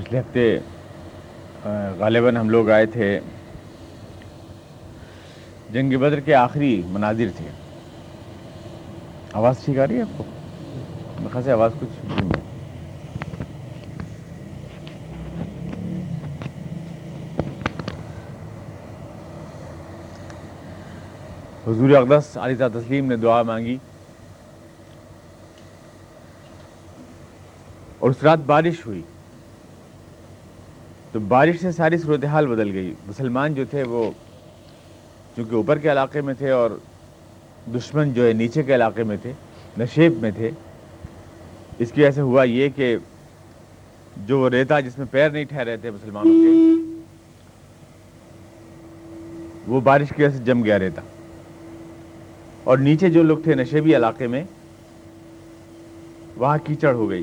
پچھلے ہفتے غالباً ہم لوگ آئے تھے۔ جنگ بدر کے آخری مناظر تھے۔ آواز ٹھیک آ رہی ہے آپ کو؟ میرے آواز کچھ حضور اقدس علیہ تسلیم نے دعا مانگی۔ اور اس رات بارش ہوئی۔ تو بارش سے ساری صورتحال بدل گئی۔ مسلمان جو تھے وہ چونکہ اوپر کے علاقے میں تھے اور دشمن جو ہے نیچے کے علاقے میں تھے، نشیب میں تھے۔ اس کی وجہ سے ہوا یہ کہ جو وہ ریتا جس میں پیر نہیں ٹھہرے تھے مسلمانوں کے، وہ بارش کی وجہ سے جم گیا ریتا۔ اور نیچے جو لوگ تھے نشیبی علاقے میں، وہاں کیچڑ ہو گئی۔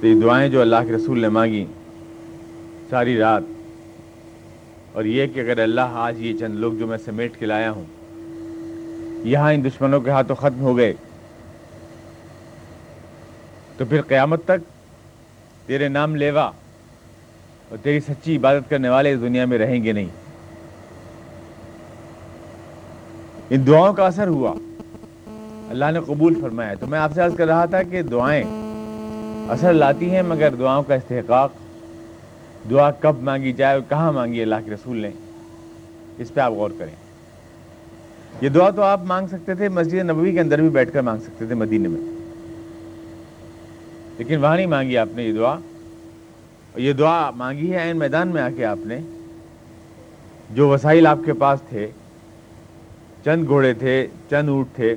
تو یہ دعائیں جو اللہ کے رسول نے مانگی، ساری رات۔ اور یہ کہ اگر اللہ آج یہ چند لوگ جو میں سمیٹ کے لایا ہوں، یہاں ان دشمنوں کے ہاتھوں ختم ہو گئے، تو پھر قیامت تک تیرے نام لیوا اور تیری سچی عبادت کرنے والے اس دنیا میں رہیں گے نہیں۔ ان دعاؤں کا اثر ہوا۔ اللہ نے قبول فرمایا۔ تو میں آپ سے عرض کر رہا تھا کہ دعائیں اثر لاتی ہیں مگر دعاؤں کا استحقاق۔ دعا کب مانگی جائے اور کہاں مانگی اللہ کے رسول نے؟ اس پہ آپ غور کریں۔ یہ دعا تو آپ مانگ سکتے تھے، مسجد نبوی کے اندر بھی بیٹھ کر مانگ سکتے تھے مدینے میں۔ لیکن وہاں نہیں مانگی آپ نے یہ دعا۔ اور یہ دعا مانگی ہے عین میدان میں آ کے آپ نے۔ جو وسائل آپ کے پاس تھے، چند گھوڑے تھے، چند اونٹ تھے،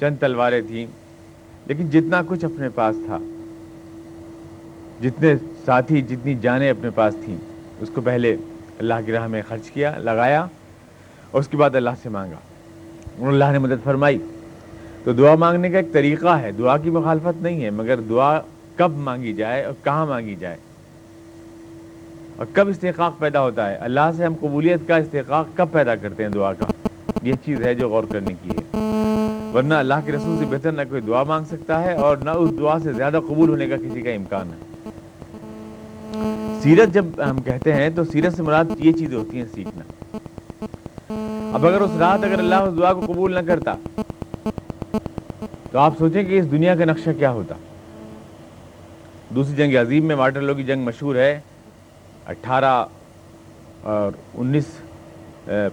چند تلواریں تھیں لیکن جتنا کچھ اپنے پاس تھا، جتنے ساتھی، جتنی جانیں اپنے پاس تھیں، اس کو پہلے اللہ کی راہ میں خرچ کیا، لگایا اور اس کے بعد اللہ سے مانگا۔ اور اللہ نے مدد فرمائی۔ تو دعا مانگنے کا ایک طریقہ ہے۔ دعا کی مخالفت نہیں ہے، مگر دعا کب مانگی جائے اور کہاں مانگی جائے۔ اور کب استحقاق پیدا ہوتا ہے۔ اللہ سے ہم قبولیت کا استحقاق کب پیدا کرتے ہیں دعا کا؟ یہ چیز ہے جو غور کرنے کی ہے۔ ورنہ اللہ کے رسول سے بہتر نہ کوئی دعا مانگ سکتا ہے اور نہ اس دعا سے زیادہ قبول ہونے کا کسی کا امکان ہے۔ سیرت جب ہم کہتے ہیں تو سیرت سے مراد یہ چیزیں ہوتی ہیں سیکھنا۔ اب اگر اس رات اگر اللہ اس دعا کو قبول نہ کرتا تو آپ سوچیں کہ اس دنیا کا نقشہ کیا ہوتا۔ دوسری جنگ عظیم میں واٹر لو کی جنگ مشہور ہے۔ اٹھارہ اور انیس،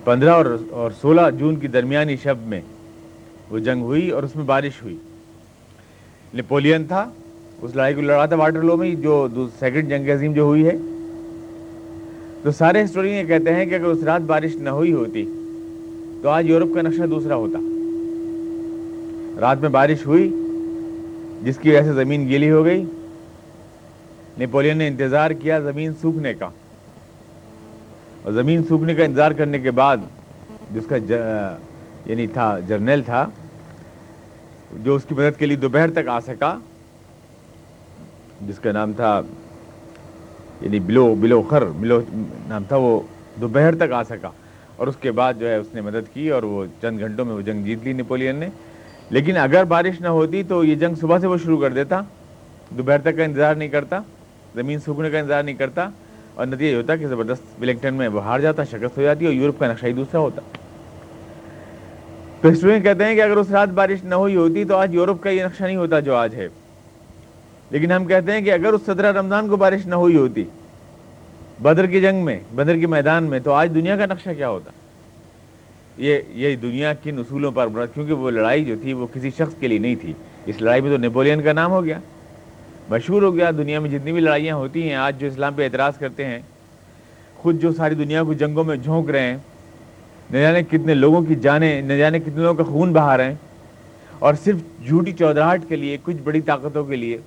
پندرہ اور سولہ جون کی درمیانی شب میں وہ جنگ ہوئی اور اس میں بارش ہوئی۔ نیپولین تھا، اس لڑائی کو لڑا تھا واٹر لو میں، جو سیکنڈ جنگ عظیم جو ہوئی ہے۔ تو سارے ہسٹورین یہ کہتے ہیں کہ اگر اس رات بارش نہ ہوئی ہوتی، تو آج یورپ کا نقشہ دوسرا ہوتا۔ رات میں بارش ہوئی، جس کی وجہ سے زمین گیلی ہو گئی۔ نیپولین نے انتظار کیا زمین سوکھنے کا۔ اور زمین سوکھنے کا انتظار کرنے کے بعد، جس کا یعنی تھا، جرنیل تھا، جو اس کی مدد کے لیے دوپہر تک آ سکا، جس کا نام تھا یعنی بلو بلو خر، بلو نام تھا، وہ دوپہر تک آ سکا۔ اور اس کے بعد جو ہے، اس نے مدد کی اور وہ چند گھنٹوں میں وہ جنگ جیت لی نیپولین نے۔ لیکن اگر بارش نہ ہوتی تو یہ جنگ صبح سے وہ شروع کر دیتا۔ دوپہر تک کا انتظار نہیں کرتا، زمین سوکھنے کا انتظار نہیں کرتا۔ اور نتیجہ یہ ہوتا کہ زبردست ولنگٹن میں وہ ہار جاتا، شکست ہو جاتی اور یورپ کا نقشہ ہی دوسرا ہوتا۔ تو کہتے ہیں کہ اگر اس رات بارش نہ ہوئی ہوتی تو آج یورپ کا یہ نقشہ نہیں ہوتا جو آج ہے۔ لیکن ہم کہتے ہیں کہ اگر اس سترہ رمضان کو بارش نہ ہوئی ہوتی، بدر کی جنگ میں، بدر کے میدان میں، تو آج دنیا کا نقشہ کیا ہوتا؟ یہ یہ دنیا کن اصولوں پر مراد کیونکہ وہ لڑائی جو تھی وہ کسی شخص کے لیے نہیں تھی۔ اس لڑائی میں تو نیپولین کا نام ہو گیا۔ مشہور ہو گیا، دنیا میں جتنی بھی لڑائیاں ہوتی ہیں، آج جو اسلام پہ اعتراض کرتے ہیں، خود جو ساری دنیا کو جنگوں میں جھونک رہے ہیں نہ جانے کتنے لوگوں کی جانیں، نہ جانے کتنے لوگوں کا خون بہا رہے ہیں۔ اور صرف جھوٹی چودراہٹ کے لیے، کچھ بڑی طاقتوں کے لیے،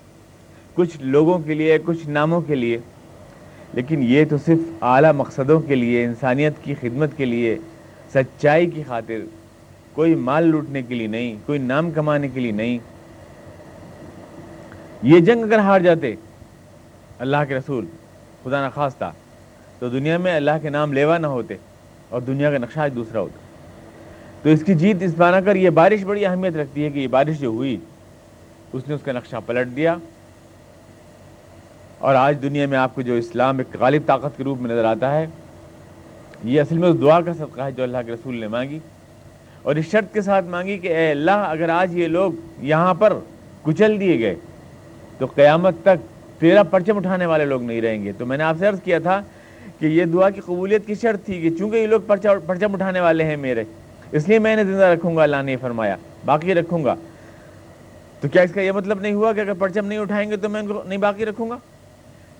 کچھ لوگوں کے لیے، کچھ ناموں کے لیے۔ لیکن یہ تو صرف اعلیٰ مقصدوں کے لیے، انسانیت کی خدمت کے لیے، سچائی کی خاطر۔ کوئی مال لوٹنے کے لیے نہیں، کوئی نام کمانے کے لیے نہیں۔ یہ جنگ اگر ہار جاتے، اللہ کے رسول خدا نخواستہ تو دنیا میں اللہ کے نام لیوا نہ ہوتے۔ اور دنیا کا نقشہ دوسرا ہوتا تو اس کی جیت اس بنا کر یہ بارش بڑی اہمیت رکھتی ہے کہ یہ بارش جو ہوئی، اس نے اس کا نقشہ پلٹ دیا۔ اور آج دنیا میں آپ کو جو اسلام ایک غالب طاقت کے روپ میں نظر آتا ہے، یہ اصل میں اس دعا کا صدقہ ہے جو اللہ کے رسول نے مانگی۔ اور اس شرط کے ساتھ مانگی کہ اے اللہ، اگر آج یہ لوگ یہاں پر کچل دیے گئے، تو قیامت تک تیرا پرچم اٹھانے والے لوگ نہیں رہیں گے۔ تو میں نے آپ سے عرض کیا تھا کہ یہ دعا کی قبولیت کی شرط تھی کہ چونکہ یہ لوگ پرچم اٹھانے والے ہیں میرے، اس لیے میں نے زندہ رکھوں گا، اللہ نے فرمایا۔ باقی رکھوں گا۔ تو کیا اس کا یہ مطلب نہیں ہوا کہ اگر پرچم نہیں اٹھائیں گے تو میں ان کو نہیں باقی رکھوں گا؟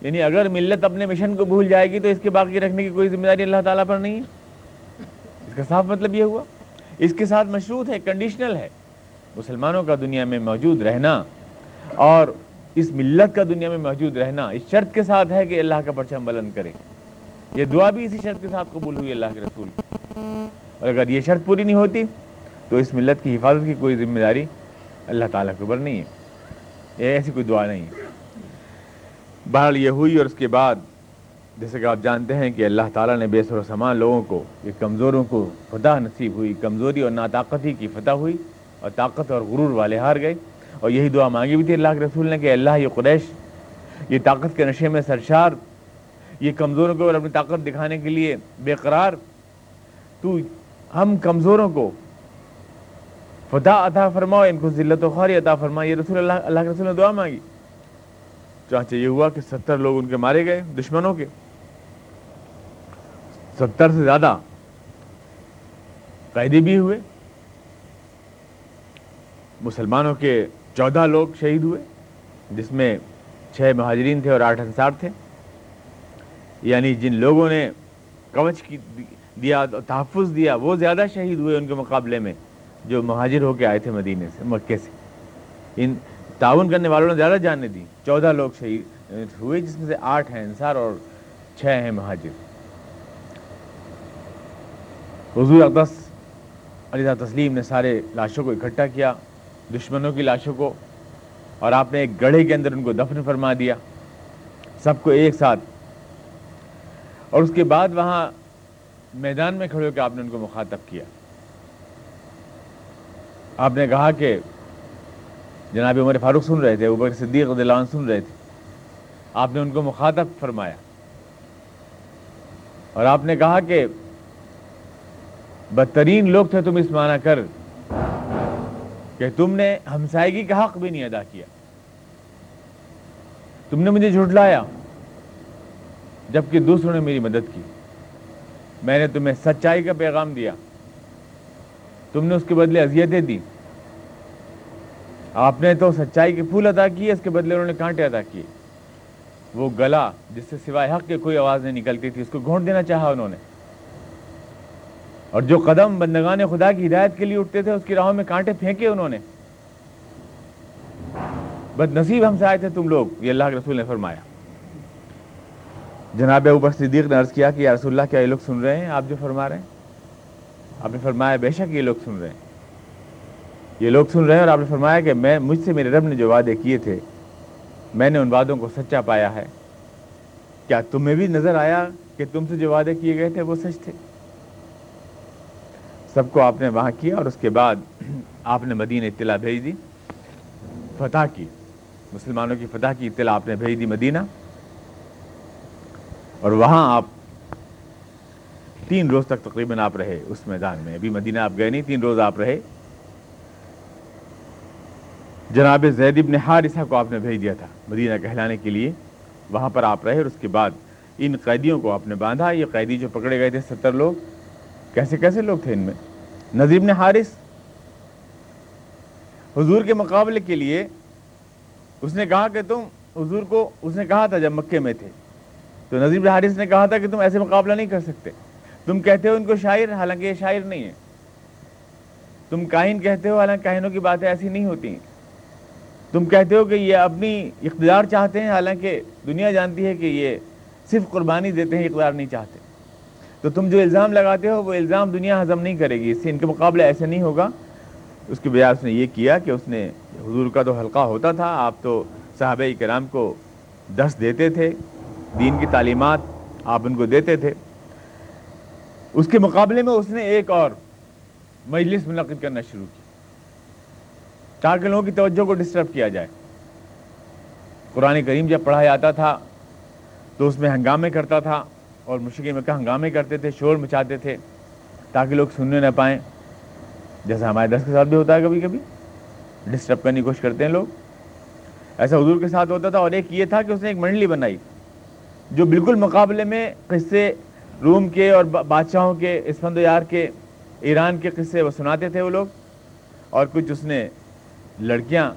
یعنی اگر ملت اپنے مشن کو بھول جائے گی تو اس کے باقی رکھنے کی کوئی ذمہ داری اللہ تعالیٰ پر نہیں ہے؟ اس کا صاف مطلب یہ ہوا۔ اس کے ساتھ مشروط ہے کنڈیشنل ہے۔ مسلمانوں کا دنیا میں موجود رہنا اور اس ملت کا دنیا میں موجود رہنا اس شرط کے ساتھ ہے کہ اللہ کا پرچم بلند کرے۔ یہ دعا بھی اسی شرط کے ساتھ قبول ہوئی اللہ کے رسول اور اگر یہ شرط پوری نہیں ہوتی، تو اس ملت کی حفاظت کی کوئی ذمہ داری اللہ تعالیٰ کے اوپر نہیں ہے۔ یہ ایسی کوئی دعا نہیں ہے۔ بہرحال یہ ہوئی اور اس کے بعد، جیسے کہ آپ جانتے ہیں کہ اللہ تعالیٰ نے بے سر و سمان لوگوں کو، یہ کمزوروں کو فتح نصیب ہوئی، کمزوری اور ناطاقتی کی فتح ہوئی اور طاقت اور غرور والے ہار گئے۔ اور یہی دعا مانگی بھی تھی اللہ کے رسول نے کہ اللہ یہ قریش، یہ طاقت کے نشے میں سرشار یہ کمزوروں کو اپنی طاقت دکھانے کے لیے بے قرار، تو ہم کمزوروں کو فتح عطا فرماؤ، ان کو ذلت و خواری عطا فرماؤ۔ یہ رسول اللہ اللہ کے رسول نے دعا مانگی۔ چانچہ یہ ہوا کہ ستر لوگ ان کے مارے گئے، دشمنوں کے۔ ستر سے زیادہ قیدی بھی ہوئے۔ مسلمانوں کے چودہ لوگ شہید ہوئے، جس میں چھ مہاجرین تھے اور آٹھ انصار تھے۔ یعنی جن لوگوں نے کوچ کی دیا تحفظ دیا، وہ زیادہ شہید ہوئے ان کے مقابلے میں، جو مہاجر ہو کے آئے تھے مدینے سے، مکے سے۔ ان تعاون کرنے والوں نے زیادہ جاننے دی۔ چودہ لوگ شہید ہوئے، جس میں سے آٹھ ہیں انصار اور چھ ہیں مہاجر۔ حضور اقدس علیہ تسلیم نے سارے لاشوں کو اکٹھا کیا، دشمنوں کی لاشوں کو، اور آپ نے ایک گڑھے کے اندر ان کو دفن فرما دیا۔ سب کو ایک ساتھ اور اس کے بعد وہاں میدان میں کھڑے ہو کے آپ نے ان کو مخاطب کیا۔ آپ نے کہا کہ جناب عمر فاروق سن رہے تھے اوبر صدیق عنہ سن رہے تھے۔ آپ نے ان کو مخاطب فرمایا۔ اور آپ نے کہا کہ بدترین لوگ تھے، تم اس معنی کر کہ تم نے ہمسائیگی کا حق بھی نہیں ادا کیا۔ تم نے مجھے جھٹلایا۔ جبکہ دوسروں نے میری مدد کی۔ میں نے تمہیں سچائی کا پیغام دیا۔ تم نے اس کے بدلے اذیتیں دی آپ نے تو سچائی کے پھول ادا کیے، اس کے بدلے انہوں نے کانٹے ادا کیے۔ وہ گلا جس سے سوائے حق کے کوئی آواز نہیں نکلتی تھی، اس کو گھونٹ دینا چاہا انہوں نے۔ اور جو قدم بندگان خدا کی ہدایت کے لیے اٹھتے تھے، اس کی راہوں میں کانٹے پھینکے انہوں نے۔ بد نصیب ہم سے آئے تھے تم لوگ، یہ اللہ کے رسول نے فرمایا۔ جناب اوپر صدیق نے عرض کیا کہ یا رسول اللہ، کیا یہ لوگ سن رہے ہیں؟ آپ جو فرما رہے ہیں۔ آپ نے فرمایا بے شک یہ لوگ سن رہے ہیں۔ یہ لوگ سن رہے ہیں اور آپ نے فرمایا کہ میں، مجھ سے میرے رب نے جو وعدے کیے تھے، میں نے ان وعدوں کو سچا پایا ہے۔ کیا تمہیں بھی نظر آیا کہ تم سے جو وعدے کیے گئے تھے وہ سچ تھے؟ سب کو آپ نے وہاں کیا اور اس کے بعد آپ نے مدینہ اطلاع بھیج دی۔ فتح کی، مسلمانوں کی فتح کی اطلاع آپ نے بھیج دی مدینہ۔ اور وہاں آپ تین روز تک تقریباً آپ رہے اس میدان میں۔ ابھی مدینہ آپ گئے نہیں، تین روز آپ رہے۔ جناب زید ابن حارثہ کو آپ نے بھیج دیا تھا مدینہ کہلانے کے لیے۔ وہاں پر آپ رہے اور اس کے بعد ان قیدیوں کو آپ نے باندھا۔ یہ قیدی جو پکڑے گئے تھے ستر لوگ، کیسے کیسے لوگ تھے ان میں؟ نظیر نے حارث۔ حضور کے مقابلے کے لیے اس نے کہا کہ تم، حضور کو، اس نے کہا تھا جب مکے میں تھے۔ تو نظیر حارث نے کہا تھا کہ تم ایسے مقابلہ نہیں کر سکتے۔ تم کہتے ہو ان کو شاعر، حالانکہ یہ شاعر نہیں ہے۔ تم کائن کہتے ہو، حالانکہ کائنوں کی باتیں ایسی نہیں ہوتی تم کہتے ہو کہ یہ اپنی اقتدار چاہتے ہیں، حالانکہ دنیا جانتی ہے کہ یہ صرف قربانی دیتے ہیں، اقتدار نہیں چاہتے۔ تو تم جو الزام لگاتے ہو، وہ الزام دنیا ہضم نہیں کرے گی۔ اس سے ان کے مقابلے ایسے نہیں ہوگا۔ اس کے بجائے اس نے یہ کیا کہ اس نے حضور کا تو حلقہ ہوتا تھا، آپ تو صحابہ کرام کو دس دیتے تھے۔ دین کی تعلیمات آپ ان کو دیتے تھے۔ اس کے مقابلے میں اس نے ایک اور مجلس منعقد کرنا شروع کی۔ تاکہ لوگوں کی توجہ کو ڈسٹرب کیا جائے۔ قرآن کریم جب پڑھا جاتا تھا تو اس میں ہنگامے کرتا تھا اور مشکل میں ہنگامے کرتے تھے، شور مچاتے تھے تاکہ لوگ سننے نہ پائیں۔ جیسا ہمارے دس کے ساتھ بھی ہوتا ہے کبھی کبھی۔ ڈسٹرب کرنے کی کوشش کرتے ہیں لوگ۔ ایسا حضور کے ساتھ ہوتا تھا اور ایک یہ تھا کہ اس نے ایک منڈلی بنائی۔ جو بالکل مقابلے میں قصے روم کے اور بادشاہوں کے، اسفند و یار کے، ایران کے قصے وہ سناتے تھے وہ لوگ۔ اور کچھ اس نے لڑکیاں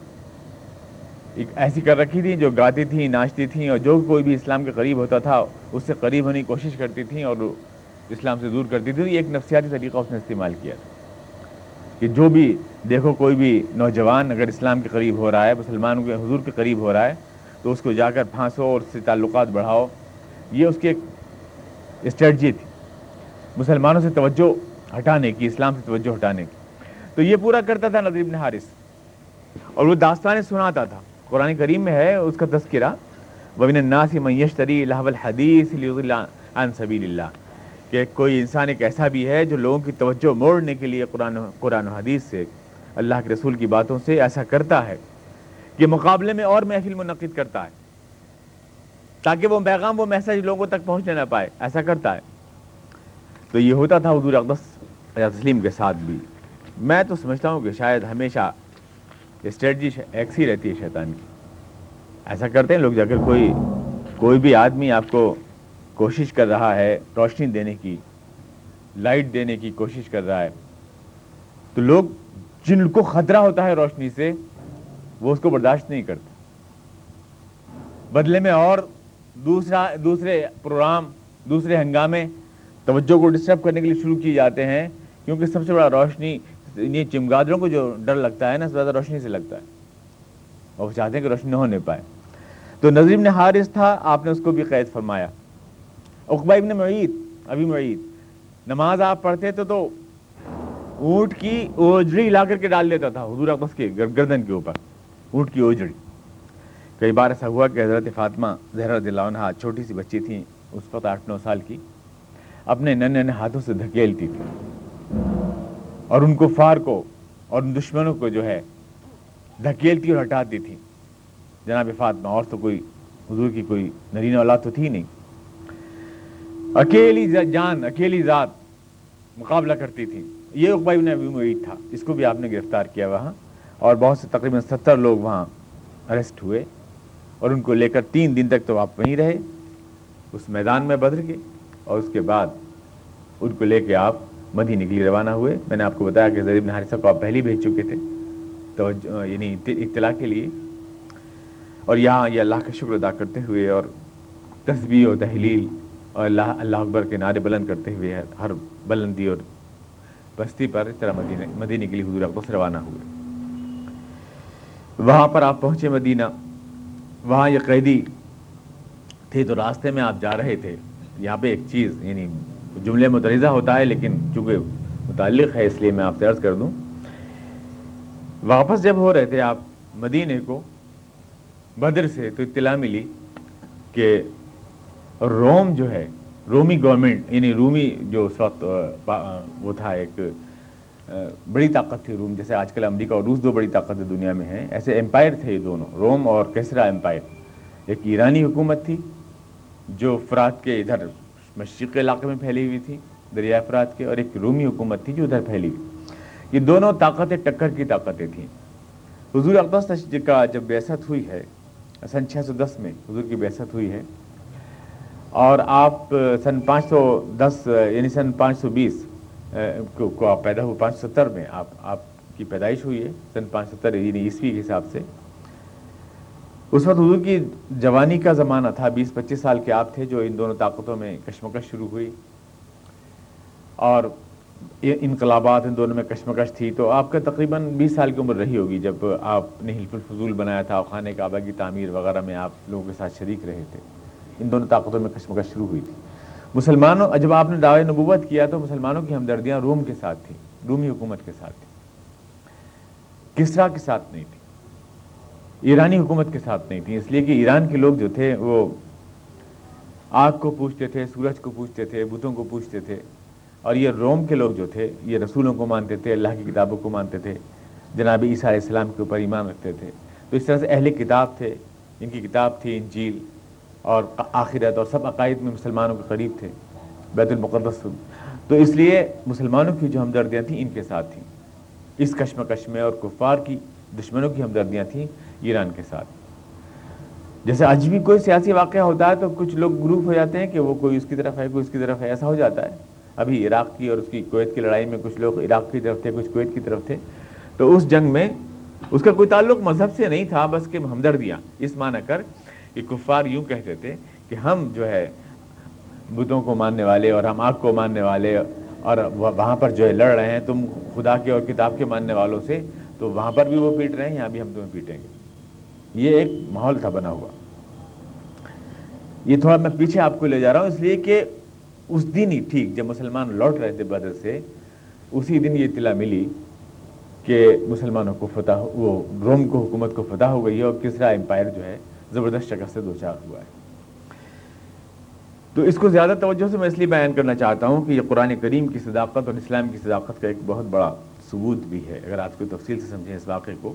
ایک ایسی کر رکھی تھیں جو گاتی تھیں، ناچتی تھیں اور جو کوئی بھی اسلام کے قریب ہوتا تھا، اس سے قریب ہونے کی کوشش کرتی تھیں اور اسلام سے دور کرتی تھیں۔ ایک نفسیاتی طریقہ اس نے استعمال کیا تھا کہ جو بھی دیکھو کوئی بھی نوجوان اگر اسلام کے قریب ہو رہا ہے، مسلمانوں کے حضور کے قریب ہو رہا ہے، تو اس کو جا کر پھانسو اور اس سے تعلقات بڑھاؤ۔ یہ اس کی ایک اسٹریٹجی تھی۔ مسلمانوں سے توجہ ہٹانے کی، اسلام سے توجہ ہٹانے کی۔ تو یہ پورا کرتا تھا نظیر بن حارث۔ اور وہ داستانیں سناتا تھا۔ قرآن کریم میں ہے اس کا تذکرہ۔ وبن الناس میشتری الحب الحدیث عن سبیل اللہ کہ کوئی انسان ایک ایسا بھی ہے جو لوگوں کی توجہ موڑنے کے لیے قرآن قرآن و حدیث سے، اللہ کے رسول کی باتوں سے ایسا کرتا ہے۔ کہ مقابلے میں اور محفل منعقد کرتا ہے۔ تاکہ وہ پیغام وہ میسج لوگوں تک پہنچنے نہ پائے، ایسا کرتا ہے۔ تو یہ ہوتا تھا حضور اقدس تسلیم کے ساتھ بھی۔ میں تو سمجھتا ہوں کہ شاید ہمیشہ اسٹریٹجی ایکس ہی رہتی ہے شیطان کی۔ ایسا کرتے ہیں لوگ جا کر کوئی کوئی بھی آدمی آپ کو کوشش کر رہا ہے روشنی دینے کی لائٹ دینے کی کوشش کر رہا ہے، تو لوگ جن کو خطرہ ہوتا ہے روشنی سے، وہ اس کو برداشت نہیں کرتے۔ بدلے میں اور دوسرا دوسرے پروگرام، دوسرے ہنگامے توجہ کو ڈسٹرب کرنے کے لیے شروع کیے جاتے ہیں، کیونکہ سب سے بڑا روشنی یہ چمگادروں کو جو ڈر لگتا ہے نا، سب سے زیادہ روشنی سے لگتا ہے۔ اور وہ چاہتے ہیں کہ روشنی نہ ہونے پائے۔ تو نظیم نے حارث تھا، آپ نے اس کو بھی قید فرمایا۔ اقبا ابن معید ابھی معید، نماز آپ پڑھتے تھے تو اونٹ کی اوجڑی لا کر کے ڈال دیتا تھا، حضور اقدس کے گردن کے اوپر، اونٹ کی اوجڑی کئی بار ایسا ہوا کہ حضرت فاطمہ زہرا رضی اللہ عنہ چھوٹی سی بچی تھیں، اس وقت آٹھ نو سال کی۔ اپنے ننے ننے ہاتھوں سے دھکیلتی تھی۔ اور ان کو فار کو اور ان دشمنوں کو جو ہے، دھکیلتی اور ہٹاتی تھی۔ جناب فاطمہ، اور تو کوئی حضور کی کوئی نرین اولاد تو تھی نہیں۔ اکیلی جان، اکیلی ذات مقابلہ کرتی تھی۔ یہ اقبائی نے ابھی معید تھا۔ اس کو بھی آپ نے گرفتار کیا وہاں۔ اور بہت سے تقریباً ستر لوگ وہاں اریسٹ ہوئے۔ اور ان کو لے کر تین دن تک تو آپ وہیں رہے، اس میدان میں بدر کے، اور اس کے بعد ان کو لے کے آپ مدھی نکلی روانہ ہوئے۔ میں نے آپ کو بتایا کہ ضریب نہارثہ کو آپ پہلے بھیج چکے تھے تو یعنی اطلاع کے لیے۔ اور یہاں یہ اللہ کا شکر ادا کرتے ہوئے اور تصویر و تحلیل اور اللہ اللہ اکبر کے نعرے بلند کرتے ہوئے ہر بلندی اور بستی پر اس طرح مدینہ مدینہ کے لیے حضور اقدس روانہ ہوئے۔ وہاں پر آپ پہنچے مدینہ۔ وہاں یہ قیدی تھے تو راستے میں آپ جا رہے تھے، یہاں پہ ایک چیز یعنی جملے مترزہ ہوتا ہے، لیکن چونکہ متعلق ہے، اس لیے میں آپ سے عرض کر دوں۔ واپس جب ہو رہے تھے آپ مدینے کو، بدر سے تو اطلاع ملی کہ روم جو ہے، رومی گورنمنٹ یعنی رومی جو اس وقت وہ تھا ایک بڑی طاقت تھی روم، جیسے آج کل امریکہ اور روس دو بڑی طاقت دنیا میں ہیں۔ ایسے امپائر تھے یہ دونوں، روم اور کیسرا امپائر۔ ایک ایرانی حکومت تھی جو فرات کے ادھر مشرق علاقے میں پھیلی ہوئی تھی دریا فرات کے، اور ایک رومی حکومت تھی جو ادھر پھیلی ہوئی۔ یہ دونوں طاقتیں ٹکر کی طاقتیں تھیں۔ حضور اقدس جی کا جب بیست ہوئی ہے، سن چھ سو دس میں حضور کی بیست ہوئی ہے، اور آپ سن پانچ سو دس یعنی سن پانچ سو بیس کو آپ پیدا ہوئے پانچ ستر میں. آپ آپ کی پیدائش ہوئی ہے سن پانچ ستر یعنی عیسوی کے حساب سے. اس وقت حضور کی جوانی کا زمانہ تھا. بیس پچیس سال کے آپ تھے جو ان دونوں طاقتوں میں کشمکش شروع ہوئی. اور انقلابات ان دونوں میں کشمکش تھی. تو آپ کا تقریباً بیس سال کی عمر رہی ہوگی جب آپ نے حلف الفضول بنایا تھا اور خانہ کعبہ کی تعمیر وغیرہ میں آپ لوگوں کے ساتھ شریک رہے تھے. ان دونوں طاقتوں میں کشمکش شروع ہوئی تھی. مسلمانوں، جب آپ نے دعوی نبوت کیا تو مسلمانوں کی ہمدردیاں روم کے ساتھ تھیں، رومی حکومت کے ساتھ تھیں۔ کسرا کے ساتھ نہیں تھی ایرانی حکومت کے ساتھ نہیں تھی اس لیے کہ ایران کے لوگ جو تھے وہ آگ کو پوچھتے تھے، سورج کو پوچھتے تھے، بتوں کو پوچھتے تھے۔ اور یہ روم کے لوگ جو تھے، یہ رسولوں کو مانتے تھے، اللہ کی کتابوں کو مانتے تھے، جناب عیسیٰ علیہ السلام کے اوپر ایمان رکھتے تھے۔ تو اس طرح سے اہل کتاب تھے، ان کی کتاب تھی انجیل۔ اور آخرت اور سب عقائد میں مسلمانوں کے قریب تھے، بیت المقدس تو اس لیے مسلمانوں کی جو ہمدردیاں تھیں، ان کے ساتھ تھیں۔ اس کشمکش میں اور کفار کی دشمنوں کی ہمدردیاں تھیں ایران کے ساتھ۔ جیسے آج بھی کوئی سیاسی واقعہ ہوتا ہے تو کچھ لوگ گروپ ہو جاتے ہیں کہ وہ کوئی اس کی طرف ہے، کوئی اس کی طرف ہے، ایسا ہو جاتا ہے۔ ابھی عراق کی اور اس کی کویت کی لڑائی میں کچھ لوگ عراق کی طرف تھے، کچھ کویت کی طرف تھے۔ تو اس جنگ میں اس کا کوئی تعلق مذہب سے نہیں تھا، بس کہ ہمدردیاں۔ اس معنی کر کہ کفار یوں کہتے تھے کہ ہم جو ہے بتوں کو ماننے والے اور ہم آگ کو ماننے والے اور وہاں پر جو ہے لڑ رہے ہیں، تم خدا کے اور کتاب کے ماننے والوں سے، تو وہاں پر بھی وہ پیٹ رہے ہیں، یہاں بھی ہم تمہیں پیٹیں گے۔ یہ ایک ماحول تھا بنا ہوا۔ یہ تھوڑا میں پیچھے آپ کو لے جا رہا ہوں، اس لیے کہ اس دن ہی ٹھیک جب مسلمان لوٹ رہے تھے بدر سے، اسی دن یہ اطلاع ملی کہ مسلمانوں کو فتح، وہ روم کو، حکومت کو فتح ہو گئی ہے اور کسرا امپائر جو ہے زبردست شکست سے دو چار ہوا ہے۔ تو اس کو زیادہ توجہ سے میں اس لیے بیان کرنا چاہتا ہوں کہ یہ قرآن کریم کی صداقت اور اسلام کی صداقت کا ایک بہت بڑا ثبوت بھی ہے۔ اگر آپ کو تفصیل سے سمجھیں اس واقعے کو۔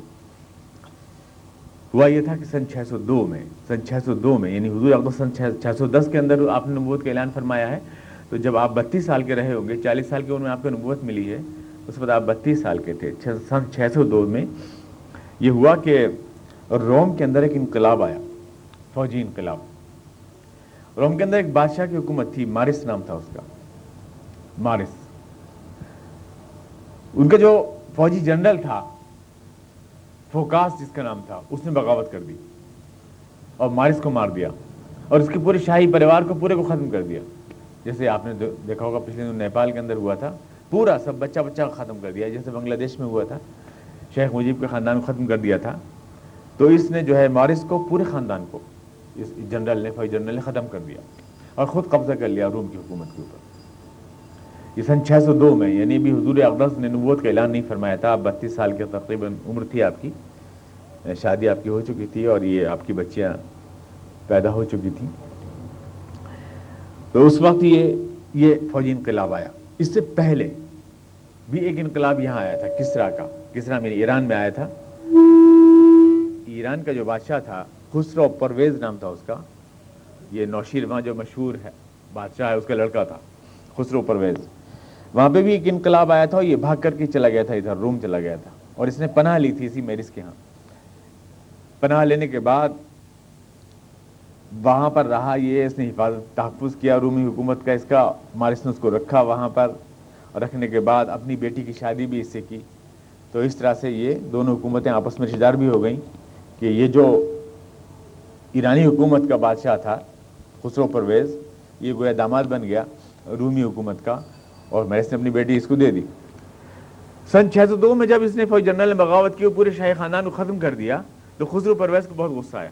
ہوا یہ تھا کہ سن چھ سو دو میں، سن چھ سو دو میں یعنی حضور اقدس سن چھ سو دس کے اندر آپ نے نبوت کا اعلان فرمایا ہے۔ تو جب آپ بتیس سال کے رہے ہوں گے، چالیس سال کی عمر میں آپ کو نبوت ملی ہے، اس وقت آپ بتیس سال کے تھے۔ سن چھ سو دو میں یہ ہوا کہ روم کے اندر ایک انقلاب آیا۔ فوجی انقلاب۔ روم کے اندر ایک بادشاہ کی حکومت تھی، مارس نام تھا اس کا۔ مارس۔ ان کا جو فوجی جنرل تھا، فوکاس جس کا نام تھا، اس نے بغاوت کر دی اور مارس کو مار دیا اور اس کے پورے شاہی پریوار کو پورے کو ختم کر دیا۔ جیسے آپ نے دیکھا ہوگا، پچھلے دن نیپال کے اندر ہوا تھا، پورا سب بچہ بچہ ختم کر دیا۔ جیسے بنگلہ دیش میں ہوا تھا، شیخ مجیب کے خاندان کو ختم کر دیا تھا۔ تو اس نے جو ہے مارس کو، پورے خاندان کو اس جنرل نے فوج جنرل نے ختم کر دیا اور خود قبضہ کر لیا روم کی حکومت کے اوپر۔ یہ سن چھ سو دو میں یعنی بھی حضور اقدس نے نبوت کا اعلان نہیں فرمایا تھا۔ آپ بتیس سال کے تقریباً عمر تھی آپ کی۔ شادی آپ کی ہو چکی تھی اور یہ آپ کی بچیاں پیدا ہو چکی تھیں۔ تو اس وقت یہ یہ فوجی انقلاب آیا۔ اس سے پہلے بھی ایک انقلاب یہاں آیا تھا، کسرا کا۔ کسرا میرے ایران میں آیا تھا۔ ایران کا جو بادشاہ تھا خسرو پرویز نام تھا اس کا، یہ نوشیر وہاں جو مشہور ہے، بادشاہ ہے، اس کا لڑکا تھا، خسرو پرویز۔ وہاں پہ بھی ایک انقلاب آیا تھا اور یہ بھاگ کر کے چلا گیا تھا، ادھر روم چلا گیا تھا، اور اس نے پناہ لی تھی اسی میرس کے ہاں۔ پناہ لینے کے بعد وہاں پر رہا یہ، اس نے حفاظت تحفظ کیا، رومی حکومت کا اس کا، مارس نے اس کو رکھا وہاں پر، اور رکھنے کے بعد اپنی بیٹی کی شادی بھی اس سے کی۔ تو اس طرح سے یہ دونوں حکومتیں آپس میں رشتے دار بھی ہو گئیں کہ یہ جو ایرانی حکومت کا بادشاہ تھا، خسرو پرویز، یہ گویا داماد بن گیا رومی حکومت کا اور میرس نے اپنی بیٹی اس کو دے دی۔ سن چھ سو دو میں جب اس نے فوج جنرل نے بغاوت کی پورے شاہی خاندان کو ختم کر دیا، تو خسرو پرویز کو بہت غصہ آیا۔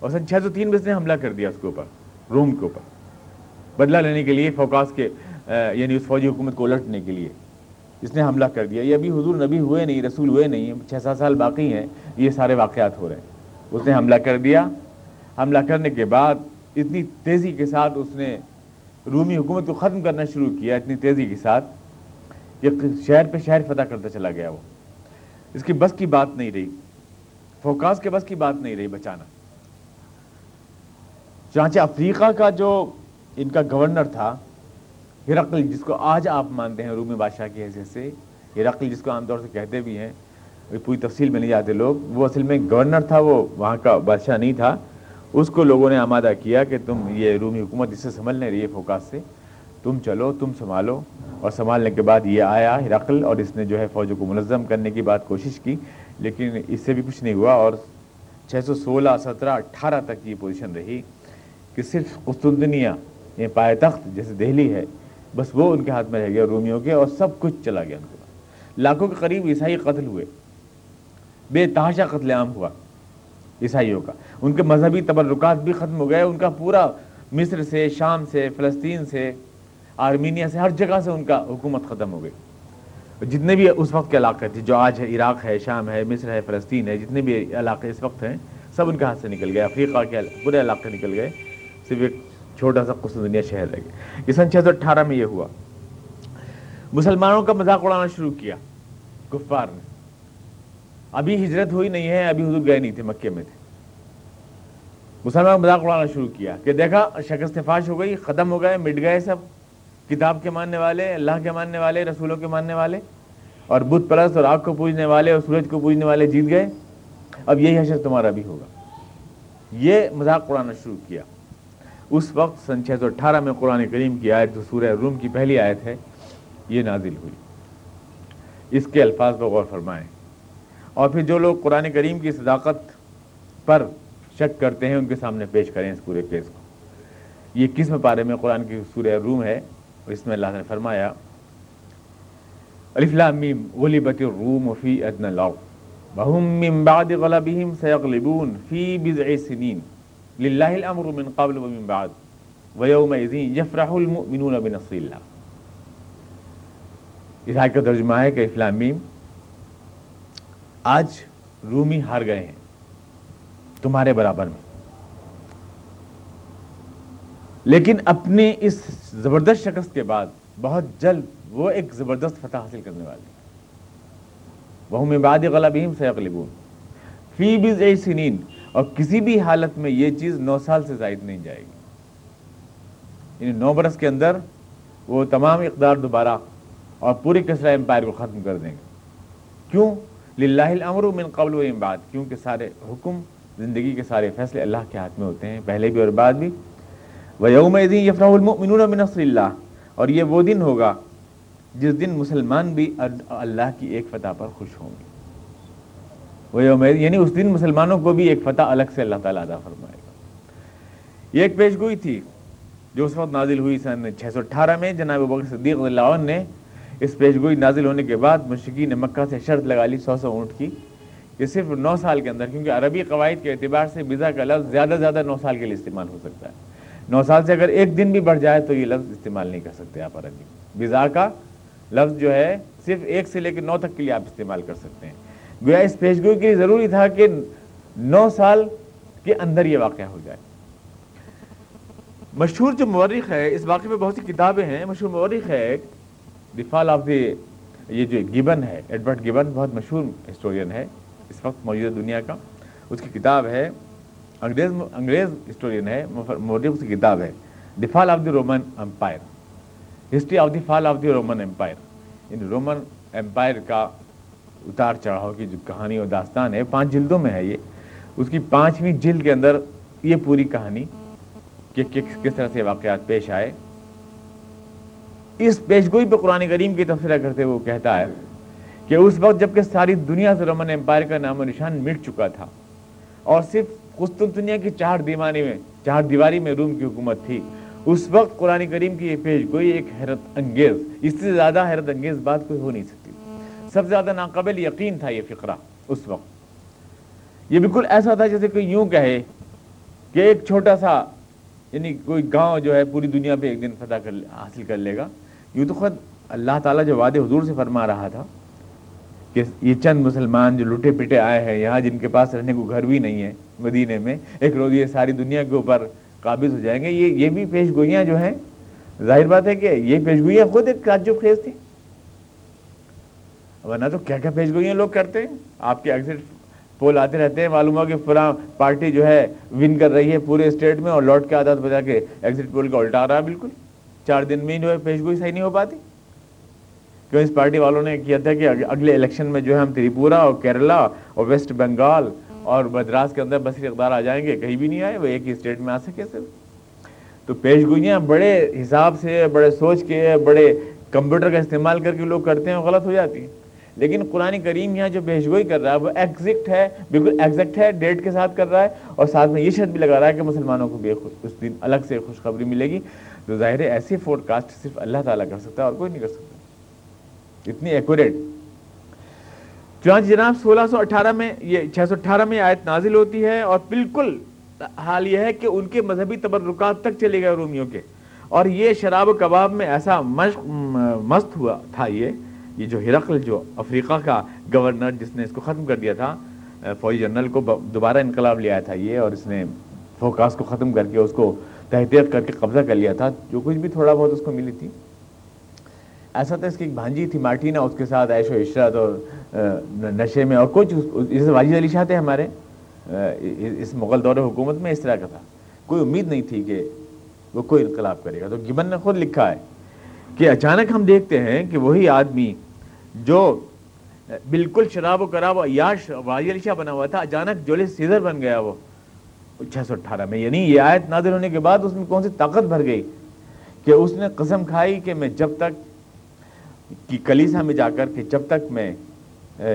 اور سن چھ سو تین میں اس نے حملہ کر دیا اس کے اوپر، روم کے اوپر، بدلہ لینے کے لیے، فوکاس کے یعنی اس فوجی حکومت کو الٹنے کے لیے۔ اس نے حملہ کر دیا۔ یہ ابھی حضور نبی ہوئے نہیں، رسول ہوئے نہیں چھ سات سال باقی ہیں، یہ سارے واقعات ہو رہے ہیں۔ اس نے حملہ کر دیا۔ حملہ کرنے کے بعد اتنی تیزی کے ساتھ اس نے رومی حکومت کو ختم کرنا شروع کیا، اتنی تیزی کے ساتھ۔ کہ شہر پہ شہر فتح کرتا چلا گیا وہ۔ اس کی بس کی بات نہیں رہی۔ فوکاس کے بس کی بات نہیں رہی بچانا۔ چانچہ افریقہ کا جو ان کا گورنر تھا، ہرقل، جس کو آج آپ مانتے ہیں رومی بادشاہ کی حیثیت سے، ہرقل، جس کو عام طور سے کہتے بھی ہیں پوری تفصیل میں نہیں جاتے لوگ۔ وہ اصل میں گورنر تھا، وہ وہاں کا بادشاہ نہیں تھا۔ اس کو لوگوں نے آمادہ کیا کہ تم یہ رومی حکومت جس سے سنبھل نہیں رہی ہے فوکاس سے۔ تم چلو، تم سنبھالو۔ اور سنبھالنے کے بعد یہ آیا ہرقل اور اس نے جو ہے فوجوں کو منظم کرنے کی بات کوشش کی، لیکن اس سے بھی کچھ نہیں ہوا۔ اور چھ سو سولہ، سترہ، اٹھارہ تک یہ پوزیشن رہی کہ صرف قسطنطنیہ یعنی یہ پائے تخت جیسے دہلی ہے، بس وہ ان کے ہاتھ میں رہ گیا رومیوں کے اور سب کچھ چلا گیا ان کے لاکھوں کے قریب عیسائی قتل ہوئے۔ بے تحاشا قتل عام ہوا، عیسائیوں کا۔ ان کے مذہبی تبرکات بھی ختم ہو گئے، ان کا پورا مصر سے، شام سے، فلسطین سے، آرمینیا سے، ہر جگہ سے ان کا حکومت ختم ہو گئی۔ جتنے بھی اس وقت کے علاقے تھے، جو آج ہے، عراق ہے، شام ہے، مصر ہے، فلسطین ہے، جتنے بھی علاقے اس وقت ہیں، سب ان کے ہاتھ سے نکل گئے، افریقہ کے پورے علاقے نکل گئے۔ صرف ایک چھوٹا سا دنیا شہر رہ گیا۔ یہ سن چھ سو اٹھارہ میں یہ ہوا۔ مسلمانوں کا مذاق اڑانا شروع کیا، کفار نے۔ ابھی ہجرت ہوئی نہیں ہے، ابھی حضور گئے نہیں تھے، مکے میں تھے۔ مسلمان مذاق اڑانا شروع کیا کہ دیکھا، شکست فاش ہو گئی، ختم ہو گئے، مٹ گئے سب۔ کتاب کے ماننے والے، اللہ کے ماننے والے، رسولوں کے ماننے والے۔ اور بت پرست اور آگ کو پوجنے والے اور سورج کو پوجنے والے جیت گئے۔ اب یہی حشر تمہارا بھی ہوگا۔ یہ مذاق اڑانا شروع کیا۔ اس وقت سن چھ سو اٹھارہ میں قرآن کریم کی آیت، جو سورہ روم کی پہلی آیت ہے، یہ نازل ہوئی۔ اس کے الفاظ پر غور فرمائیں۔ اور پھر جو لوگ قرآن کریم کی صداقت پر شک کرتے ہیں، ان کے سامنے پیش کریں اس پورے کیس کو۔ یہ کس پارے میں قرآن کی سورہ روم ہے؟ اس میں اللہ نے فرمایا میم، غلبت الروم فی ادن لاؤ وهم من بعد غلبهم سيغلبون في بضع سنين لله الامر من قبل ومن بعد ويومئذ يفرح المؤمنون بنصر الله اس آیت کا ترجمہ ہے کہ اسلامیم آج رومی ہار گئے ہیں تمہارے برابر میں۔ لیکن اپنی اس زبردست شکست کے بعد بہت جلد وہ ایک زبردست فتح حاصل کرنے والے وہ میں باد غلبیم سے اقلبون فی بز اے سنین۔ اور کسی بھی حالت میں یہ چیز نو سال سے زائد نہیں جائے گی۔ یعنی نو برس کے اندر وہ تمام اقدار دوبارہ اور پوری کسرا امپائر کو ختم کر دیں گے۔ کیوں؟ للہ الامر من قبل و بعد، کیونکہ سارے حکم زندگی کے سارے فیصلے اللہ کے ہاتھ میں ہوتے ہیں، پہلے بھی اور بعد بھی۔ وہ یوم دین یفراح المؤمنون من نصر اللہ اور یہ وہ دن ہوگا جس دن مسلمان بھی اللہ کی ایک فتح پر خوش ہوں گے۔ وہ یوم یعنی اس دن مسلمانوں کو بھی ایک فتح الگ سے اللہ تعالیٰ عطا فرمائے گا۔ یہ ایک پیش گوئی تھی جو اس وقت نازل ہوئی سن چھ سو اٹھارہ میں، جناب بکر صدیق اللہ عنہ نے اس پیش گوئی نازل ہونے کے بعد مشرقین نے مکہ سے شرط لگا لی سو سو اونٹ کی کہ صرف نو سال کے اندر، کیونکہ عربی قواعد کے اعتبار سے بزا کا لفظ زیادہ زیادہ نو سال کے لیے استعمال ہو سکتا ہے۔ نو سال سے اگر ایک دن بھی بڑھ جائے تو یہ لفظ استعمال نہیں کر سکتے آپ عربی۔ بزا کا لفظ جو ہے، صرف ایک سے لے کے نو تک کے لیے آپ استعمال کر سکتے ہیں۔ گویا اس پیشگوئی کے لیے ضروری تھا کہ نو سال کے اندر یہ واقعہ ہو جائے۔ مشہور جو مورخ ہے، اس واقعے میں بہت سی کتابیں ہیں۔ مشہور مورخ ہے دی فال آف دی یہ جو گبن ہے، ایڈورڈ گبن بہت مشہور ہسٹورین ہے، اس وقت موجودہ دنیا کا۔ اس کی کتاب ہے، انگریز انگریز ہسٹورین ہے مورخ کی کتاب ہے۔ The fall of the Roman empire. History of the fall of the Roman empire. In Roman empire کا اتار چڑھاؤ کی جو کہانی اور داستان ہے، پانچ جلدوں میں ہے یہ۔ اس کی پانچویں جلد کے اندر یہ پوری کہانی کہ کس طرح سے واقعات پیش آئے۔ اس پیش گوئی پہ قرآن کریم کی تفصیلہ کرتے وہ کہتا ہے کہ اس وقت جبکہ ساری دنیا سے رومن امپائر کا نام و نشان مٹ چکا تھا اور صرف قسطنطنیہ کی چار دیوانی میں، چار دیواری میں روم کی حکومت تھی، اس وقت قرآن کریم کی یہ پیش گوئی ایک حیرت انگیز، اس سے زیادہ حیرت انگیز بات کوئی ہو نہیں سکتی۔ سب سے زیادہ ناقابل یقین تھا یہ فقرہ اس وقت۔ یہ بالکل ایسا تھا جیسے کوئی یوں کہے کہ ایک چھوٹا سا یعنی کوئی گاؤں جو ہے پوری دنیا پہ ایک دن فتح کر، حاصل کر لے گا۔ یوں تو خود اللہ تعالیٰ جو وعدے حضور سے فرما رہا تھا کہ یہ چند مسلمان جو لٹے پٹے آئے ہیں یہاں جن کے پاس رہنے کو گھر بھی نہیں ہے مدینے میں، ایک روز یہ ساری دنیا کے اوپر قابض ہو جائیں گے۔ یہ یہ بھی پیش گوئیاں جو ہیں، ظاہر بات ہے کہ یہ پیش گوئیاں خود ایک تعجب خیز تھی ورنہ تو کیا کیا پیش گوئیاں لوگ کرتے ہیں؟ آپ کے ایگزٹ پول آتے رہتے ہیں، معلوم ہو کہ فلاں پارٹی جو ہے ون کر رہی ہے پورے اسٹیٹ میں اور لوٹ کے عادت بجا کے ایگزٹ پول کا الٹا رہا ہے، بالکل۔ چار دن میں جو ہے پیش گوئی صحیح نہیں ہو پاتی۔ کیوں اس پارٹی والوں نے کیا تھا کہ اگلے الیکشن میں جو ہے ہم تریپورا اور کیرلا اور ویسٹ بنگال اور مدراس کے اندر بصری اقدار آ جائیں گے، کہیں بھی نہیں آئے، وہ ایک ہی اسٹیٹ میں آ سکے صرف۔ تو پیش گوئیاں بڑے حساب سے، بڑے سوچ کے، بڑے کمپیوٹر کا استعمال کر کے لوگ کرتے ہیں غلط ہو جاتی ہیں۔ لیکن قرآن کریم یہاں جو پیش گوئی کر رہا ہے، وہ ایگزیکٹ ہے، بالکل ایگزیکٹ ہے ڈیٹ کے ساتھ کر رہا ہے اور ساتھ میں یہ شرط بھی لگا رہا ہے کہ مسلمانوں کو بھی اس دن الگ سے خوشخبری ملے گی۔ تو ظاہر ہے ایسی فوڈ کاسٹ صرف اللہ تعالیٰ کر سکتا ہے اور کوئی نہیں کر سکتا۔ اتنی ایکوریٹ چنانچہ جناب سولہ سو اٹھارہ میں یہ چھ سو اٹھارہ میں آیت نازل ہوتی ہے اور بالکل حال یہ ہے کہ ان کے مذہبی تبرکات تک چلے گئے رومیوں کے۔ اور یہ شراب و کباب میں ایسا مشق، مست ہوا تھا یہ یہ جو ہرقل، جو افریقہ کا گورنر جس نے اس کو ختم کر دیا تھا، فوجی جنرل کو دوبارہ انقلاب لے آیا تھا یہ اور اس نے فوکاس کو ختم کر کے اس کو تحقیق کر کے قبضہ کر لیا تھا، جو کچھ بھی تھوڑا بہت اس کو ملی تھی۔ ایسا تھا اس کی ایک بھانجی تھی مارٹینا اس کے ساتھ عیش و عشرت اور نشے میں اور کچھ۔ جیسے واجد علی شاہ تھے ہمارے اس مغل دور حکومت میں اس طرح کا تھا۔ کوئی امید نہیں تھی کہ وہ کوئی انقلاب کرے گا۔ تو گبن نے خود لکھا ہے کہ اچانک ہم دیکھتے ہیں کہ وہی آدمی جو بالکل شراب و کراب و یاش واجد علی شاہ بنا ہوا تھا، اچانک جولیس سیزر بن گیا وہ۔ چھ سو اٹھارہ میں یعنی یہ آیت نادر ہونے کے بعد اس میں کون سی طاقت بھر گئی؟ کہ اس نے قسم کھائی کہ میں جب تک کی کلیسا میں جا کر کہ جب تک میں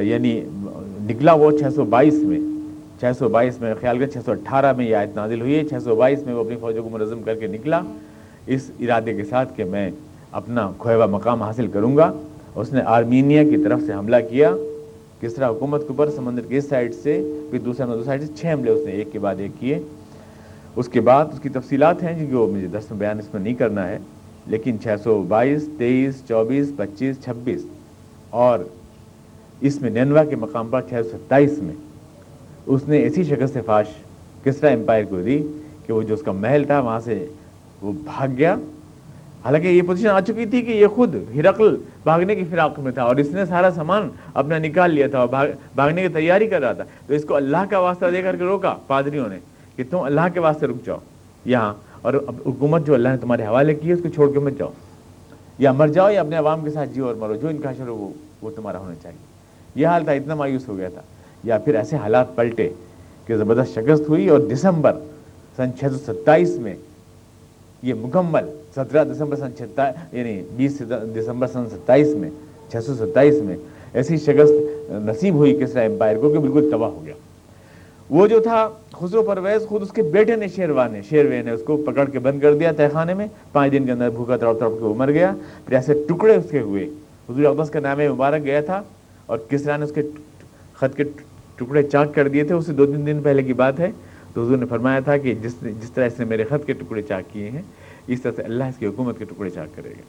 یعنی نکلا وہ چھ سو بائیس میں چھ سو بائیس میں، خیال کر چھ سو اٹھارہ میں یہ آیت نازل ہوئی ہے چھ سو بائیس میں وہ اپنی فوجوں کو منظم کر کے نکلا۔ اس ارادے کے ساتھ کہ میں اپنا کھوئے مقام حاصل کروں گا۔ اس نے آرمینیا کی طرف سے حملہ کیا۔ کس طرح حکومت کے اوپر سمندر کی اس سائڈ سے، پھر دوسرے دوسرے سائڈ سے چھ حملے اس نے، ایک کے بعد ایک کیے۔ اس کے بعد اس کی تفصیلات ہیں جن کو مجھے دس میں بیان اس میں نہیں کرنا ہے، لیکن چھ سو بائیس، تیئیس، چوبیس، پچیس، چھبیس اور اس میں نینوا کے مقام پر چھ سو ستائیس میں اس نے ایسی شکل سے فاش کسرا امپائر کو دی کہ وہ جو اس کا محل تھا، وہاں سے وہ بھاگ گیا۔ حالانکہ یہ پوزیشن آ چکی تھی کہ یہ خود ہرقل بھاگنے کی فراق میں تھا اور اس نے سارا سامان اپنا نکال لیا تھا اور بھاگنے کی تیاری کر رہا تھا۔ تو اس کو اللہ کا واسطہ دے کر کے روکا پادریوں نے کہ تم اللہ کے واسطے رک جاؤ یہاں اور حکومت جو اللہ نے تمہارے حوالے کی ہے اس کو چھوڑ کے مت جاؤ۔ یا مر جاؤ یا اپنے عوام کے ساتھ جیو اور مرو۔ جو ان کا شروع وہ وہ تمہارا ہونا چاہیے۔ یہ حال تھا، اتنا مایوس ہو گیا تھا۔ یا پھر ایسے حالات پلٹے کہ زبردست شکست ہوئی اور دسمبر سن چھ سو ستائیس میں یہ مکمل سترہ دسمبر سن چھتا یعنی بیس دسمبر سن ستائیس میں چھ سو ستائیس میں ایسی شکست نصیب ہوئی کسرا امپائر کو کہ بالکل تباہ ہو گیا وہ جو تھا خسرو پرویز خود اس کے بیٹے نے شیروان نے شیروے نے اس کو پکڑ کے بند کر دیا تہ خانے میں پانچ دن کے اندر بھوکا تڑپ تڑپ کے وہ مر گیا پھر ایسے ٹکڑے اس کے ہوئے حضور اقدس کا نام مبارک گیا تھا اور کسرا نے اس کے خط کے ٹکڑے چاک کر دیے تھے اس سے دو تین دن پہلے کی بات ہے تو حضور نے فرمایا تھا کہ جس جس طرح اس نے میرے خط کے ٹکڑے چاک کیے ہیں اس طرح سے اللہ اس کی حکومت کے ٹکڑے چاک کرے گا۔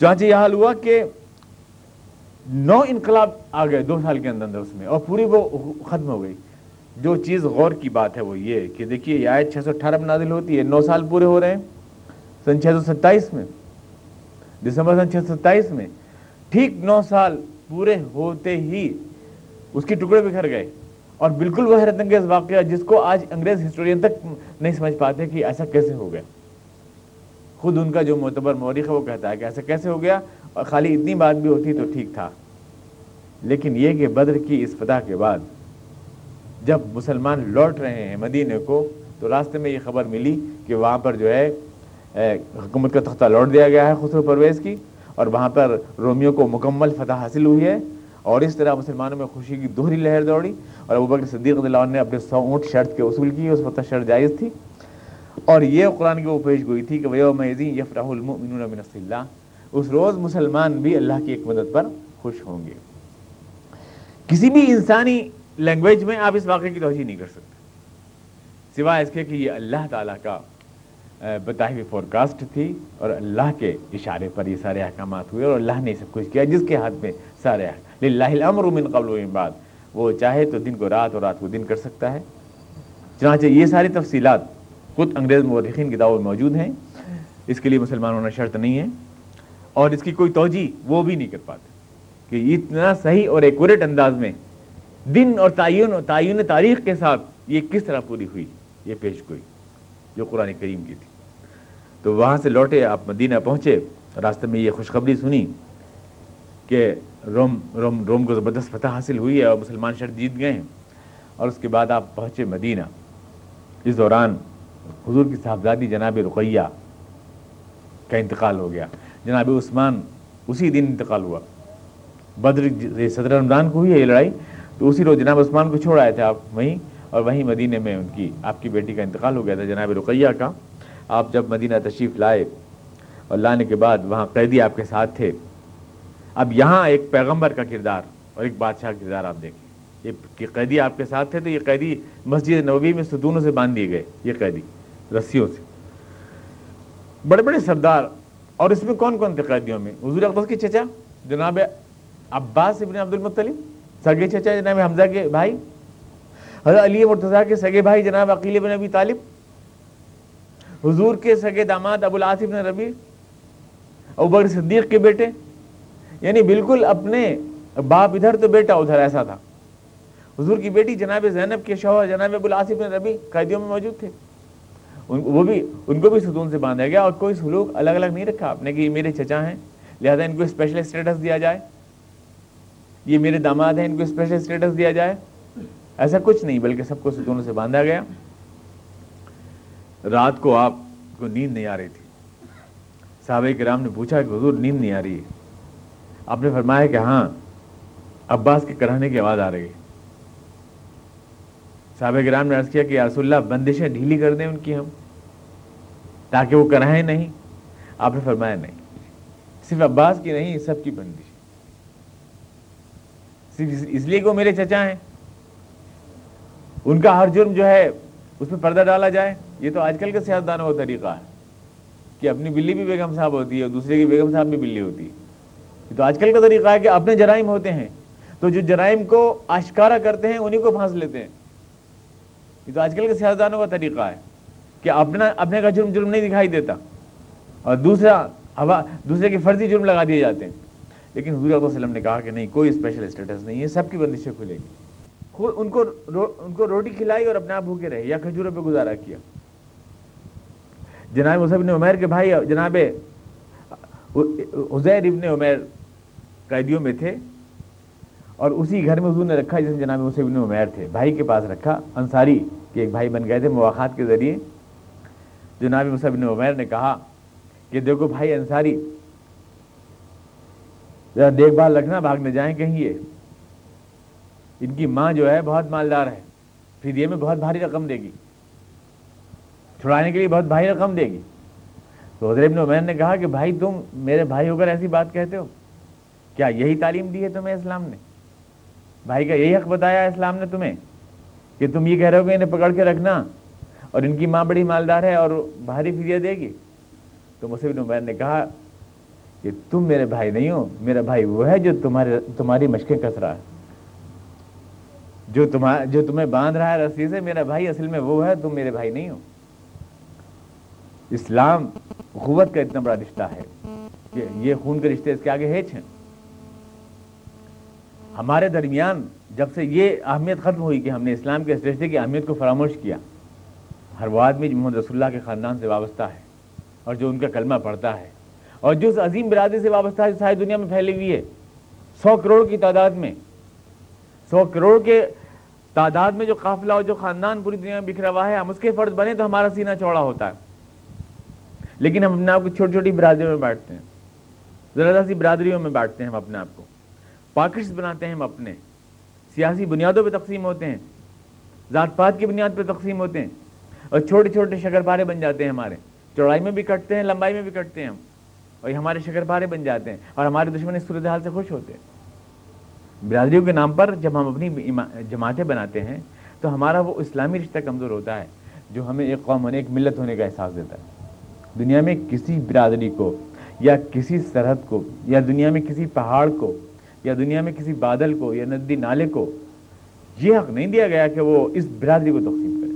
چانچہ یہ حال ہوا کہ نو انقلاب آ گئے دو سال کے اندر اندر اس میں، اور پوری وہ ختم ہو گئی۔ جو چیز غور کی بات ہے وہ یہ کہ دیکھیے، یہ آیت چھ سو اٹھارہ میں نازل ہوتی ہے، نو سال پورے ہو رہے ہیں، سن چھ سو ستائیس میں، دسمبر سن چھ سو ستائیس میں۔ ٹھیک نو سال پورے ہوتے ہی اس کے ٹکڑے بکھر گئے۔ اور بالکل وہ حیرت انگیز واقعہ جس کو آج انگریز ہسٹورین تک نہیں سمجھ پاتے کہ ایسا کیسے ہو گیا۔ خود ان کا جو معتبر مورخ ہے وہ کہتا ہے کہ ایسا کیسے ہو گیا؟ اور خالی اتنی بات بھی ہوتی تو ٹھیک تھا۔ لیکن یہ کہ بدر کی اس فتح کے بعد جب مسلمان لوٹ رہے ہیں مدینے کو تو راستے میں یہ خبر ملی کہ وہاں پر جو ہے حکومت کا تختہ لوٹ دیا گیا ہے خسرو پرویز کی اور وہاں پر رومیو کو مکمل فتح حاصل ہوئی ہے اور اس طرح مسلمانوں میں خوشی کی دوہری لہر دوڑی اور ابو بکر صدیق اللہ نے اپنے سو اونٹ شرط کے اصول کی، اس وقت شرط جائز تھی۔ اور یہ قرآن کی وہ پیش گوئی تھی کہ ویوم یفرح المؤمنون من اللہ اس روز مسلمان بھی اللہ کی ایک مدد پر خوش ہوں گے۔ کسی بھی انسانی لینگویج میں آپ اس واقعے کی توجہ نہیں کر سکتے۔ سوائے اس کے کہ یہ اللہ تعالیٰ کا بتائی ہوئی فور کاسٹ تھی اور اللہ کے اشارے پر یہ سارے احکامات ہوئے اور اللہ نے سب کچھ کیا، جس کے ہاتھ میں سارے الامر من قبل و بعد۔ وہ چاہے تو دن کو رات اور رات کو دن کر سکتا ہے۔ چنانچہ یہ ساری تفصیلات خود انگریز مورخین کتابوں موجود ہیں۔ اس کے لیے مسلمان ہونا شرط نہیں ہے۔ اور اس کی کوئی توجہ وہ بھی نہیں کر پاتے کہ اتنا صحیح اور ایکوریٹ انداز میں دن اور تعین اور تعین تاریخ کے ساتھ یہ کس طرح پوری ہوئی، یہ پیش گوئی جو قرآن کریم کی تھی۔ تو وہاں سے لوٹے، آپ مدینہ پہنچے، راستے میں یہ خوشخبری سنی کہ روم روم روم کو زبردست فتح حاصل ہوئی ہے اور مسلمان شرط جیت گئے ہیں۔ اور اس کے بعد آپ پہنچے مدینہ۔ اس دوران حضور کی صاحبزادی جناب رقیہ کا انتقال ہو گیا۔ جناب عثمان، اسی دن انتقال ہوا۔ بدر صدر رمضان کو ہوئی ہے یہ لڑائی۔ تو اسی روز جناب عثمان کو چھوڑ آئے تھے آپ وہیں اور وہیں مدینے میں ان کی، آپ کی بیٹی کا انتقال ہو گیا تھا جناب رقیہ کا۔ آپ جب مدینہ تشریف لائے اور لانے کے بعد وہاں قیدی آپ کے ساتھ تھے۔ اب یہاں ایک پیغمبر کا کردار اور ایک بادشاہ کا کردار آپ دیکھیں۔ یہ قیدی آپ کے ساتھ تھے تو یہ قیدی مسجد نبوی میں ستونوں سے باندھ دیے گئے، یہ قیدی، رسیوں سے۔ بڑے بڑے سردار، اور اس میں کون کون تھے قیدیوں میں؟ حضور اقدس کے چچا، جناب عباس ابن عبد المطلب، سگے چچا جناب حمزہ کے بھائی، حضرت علی مرتضیٰ کے سگے بھائی جناب عقیل بن ابی طالب، حضور کے سگے داماد ابو العاصف بن ربی ابو صدیق کے بیٹے یعنی بالکل اپنے باپ ادھر تو بیٹا ادھر ایسا تھا۔ حضور کی بیٹی جناب زینب کے شوہر جناب ابو العاصف ربی قیدیوں میں موجود تھے۔ وہ بھی ان کو بھی ستون سے باندھا گیا اور کوئی سلوک الگ الگ نہیں رکھا۔ آپ نے کہ یہ میرے چچا ہیں، لہذا ان کو اسپیشل اسٹیٹس دیا جائے۔ یہ میرے داماد ہیں، ان کو اسپیشل اسٹیٹس دیا جائے۔ ایسا کچھ نہیں، بلکہ سب کو ستونوں سے باندھا گیا۔ رات کو آپ کو نیند نہیں آ رہی تھی۔ صحابہ کرام نے پوچھا کہ حضور، نیند نہیں آ رہی ہے۔ آپ نے فرمایا کہ ہاں عباس کے کرانے کی آواز آ رہی ہے۔ صحابہ کرام نے عرض کیا کہ رسول اللہ، بندشیں ڈھیلی کر دیں ان کی ہم، تاکہ وہ کرائیں نہیں۔ آپ نے فرمایا نہیں، صرف عباس کی نہیں، سب کی بندش صرف اس لیے کہ وہ میرے چچا ہیں۔ ان کا ہر جرم جو ہے، اس میں پردہ ڈالا جائے۔ یہ تو آج کل کے سیاستدانوں کا طریقہ ہے کہ اپنی بلی بھی بیگم صاحب ہوتی ہے اور دوسرے کی بیگم صاحب بھی بلی ہوتی ہے۔ یہ تو آج کل کا طریقہ ہے کہ اپنے جرائم ہوتے ہیں۔ تو جو جرائم کو آشکارا کرتے ہیں، انہیں کو پھانس لیتے ہیں۔ یہ تو آج کل کے سیاستدانوں کا طریقہ ہے کہ اپنا اپنے کا جرم جرم نہیں دکھائی دیتا اور دوسرا ہوا دوسرے کے فرضی جرم لگا دیے جاتے ہیں۔ لیکن حضور علیہ وسلم نے کہا کہ نہیں، کوئی اسپیشل اسٹیٹس نہیں ہے، سب کی بندشیں کھلے گی۔ ان کو ان کو روٹی کھلائی اور اپنے آپ بھوکے رہے، یا کھجوروں پہ گزارا کیا۔ جناب مصحف نے عمیر کے بھائی جناب حزیر ابن عمیر قیدیوں میں تھے۔ اور اسی گھر میں حضور نے رکھا جس میں جناب مصحف ابن عمیر تھے۔ بھائی کے پاس رکھا، انصاری کے ایک بھائی بن گئے تھے مواقع کے ذریعے۔ جناب مصحف ابن عمیر نے کہا کہ دیکھو بھائی انصاری، ذرا دیکھ بھال رکھنا، بھاگ نہ جائیں کہیں یہ۔ ان کی ماں جو ہے بہت مالدار ہے، پھر یہ میں بہت بھاری رقم دے گی۔ چھڑانے کے لیے بہت بھاری رقم دے گی۔ تو حضرت ابن عمیر نے کہا کہ بھائی تم میرے بھائی ہو کر ایسی بات کہتے ہو؟ کیا یہی تعلیم دی ہے تمہیں اسلام نے؟ بھائی کا یہی حق بتایا اسلام نے تمہیں کہ تم یہ کہہ رہے ہو کہ انہیں پکڑ کے رکھنا اور ان کی ماں بڑی مالدار ہے اور بھاری فریہ دے گی۔ تو مصحف ابن عمیر نے کہا کہ تم میرے بھائی نہیں ہو، میرا بھائی وہ ہے جو تمہارے تمہاری مشقیں کس رہا ہے۔ جو تمہارا جو تمہیں باندھ رہا ہے رسی سے میرا بھائی اصل میں وہ ہے، تم میرے بھائی نہیں ہو۔ اسلام قوت کا اتنا بڑا رشتہ ہے کہ یہ خون کے رشتے اس کے آگے ہیچ ہیں۔ ہمارے درمیان جب سے یہ اہمیت ختم ہوئی کہ ہم نے اسلام کے اس رشتے کی اہمیت کو فراموش کیا، ہر وہ آدمی محمد رسول اللہ کے خاندان سے وابستہ ہے اور جو ان کا کلمہ پڑھتا ہے اور جو اس عظیم برادری سے وابستہ ہے جو ساری دنیا میں پھیلی ہوئی ہے، سو کروڑ کی تعداد میں، سو کروڑ کے تعداد میں جو قافلہ اور جو خاندان پوری دنیا میں بکھرا ہوا ہے، ہم اس کے فرض بنے تو ہمارا سینہ چوڑا ہوتا ہے۔ لیکن ہم اپنے آپ کو چھوٹی چھوٹی برادریوں میں بانٹتے ہیں ذرا سی برادریوں میں بانٹتے ہیں ہم اپنے آپ کو۔ پاکٹس بناتے ہیں ہم اپنے۔ سیاسی بنیادوں پہ تقسیم ہوتے ہیں۔ ذات پات کی بنیاد پہ تقسیم ہوتے ہیں۔ اور چھوٹے چھوٹے شکر پارے بن جاتے ہیں ہمارے۔ چوڑائی میں بھی کٹتے ہیں، لمبائی میں بھی کٹتے ہیں ہم۔ اور یہ ہمارے شکر پارے بن جاتے ہیں۔ اور ہمارے دشمن اس صورتحال سے خوش ہوتے ہیں۔ برادریوں کے نام پر جب ہم اپنی جماعتیں بناتے ہیں، تو ہمارا وہ اسلامی رشتہ کمزور ہوتا ہے، جو ہمیں ایک قوم ہونے ایک ملت ہونے کا احساس دیتا ہے۔ دنیا میں کسی برادری کو یا کسی سرحد کو یا دنیا میں کسی پہاڑ کو یا دنیا میں کسی بادل کو یا ندی نالے کو، یہ حق نہیں دیا گیا کہ وہ اس برادری کو تقسیم کرے۔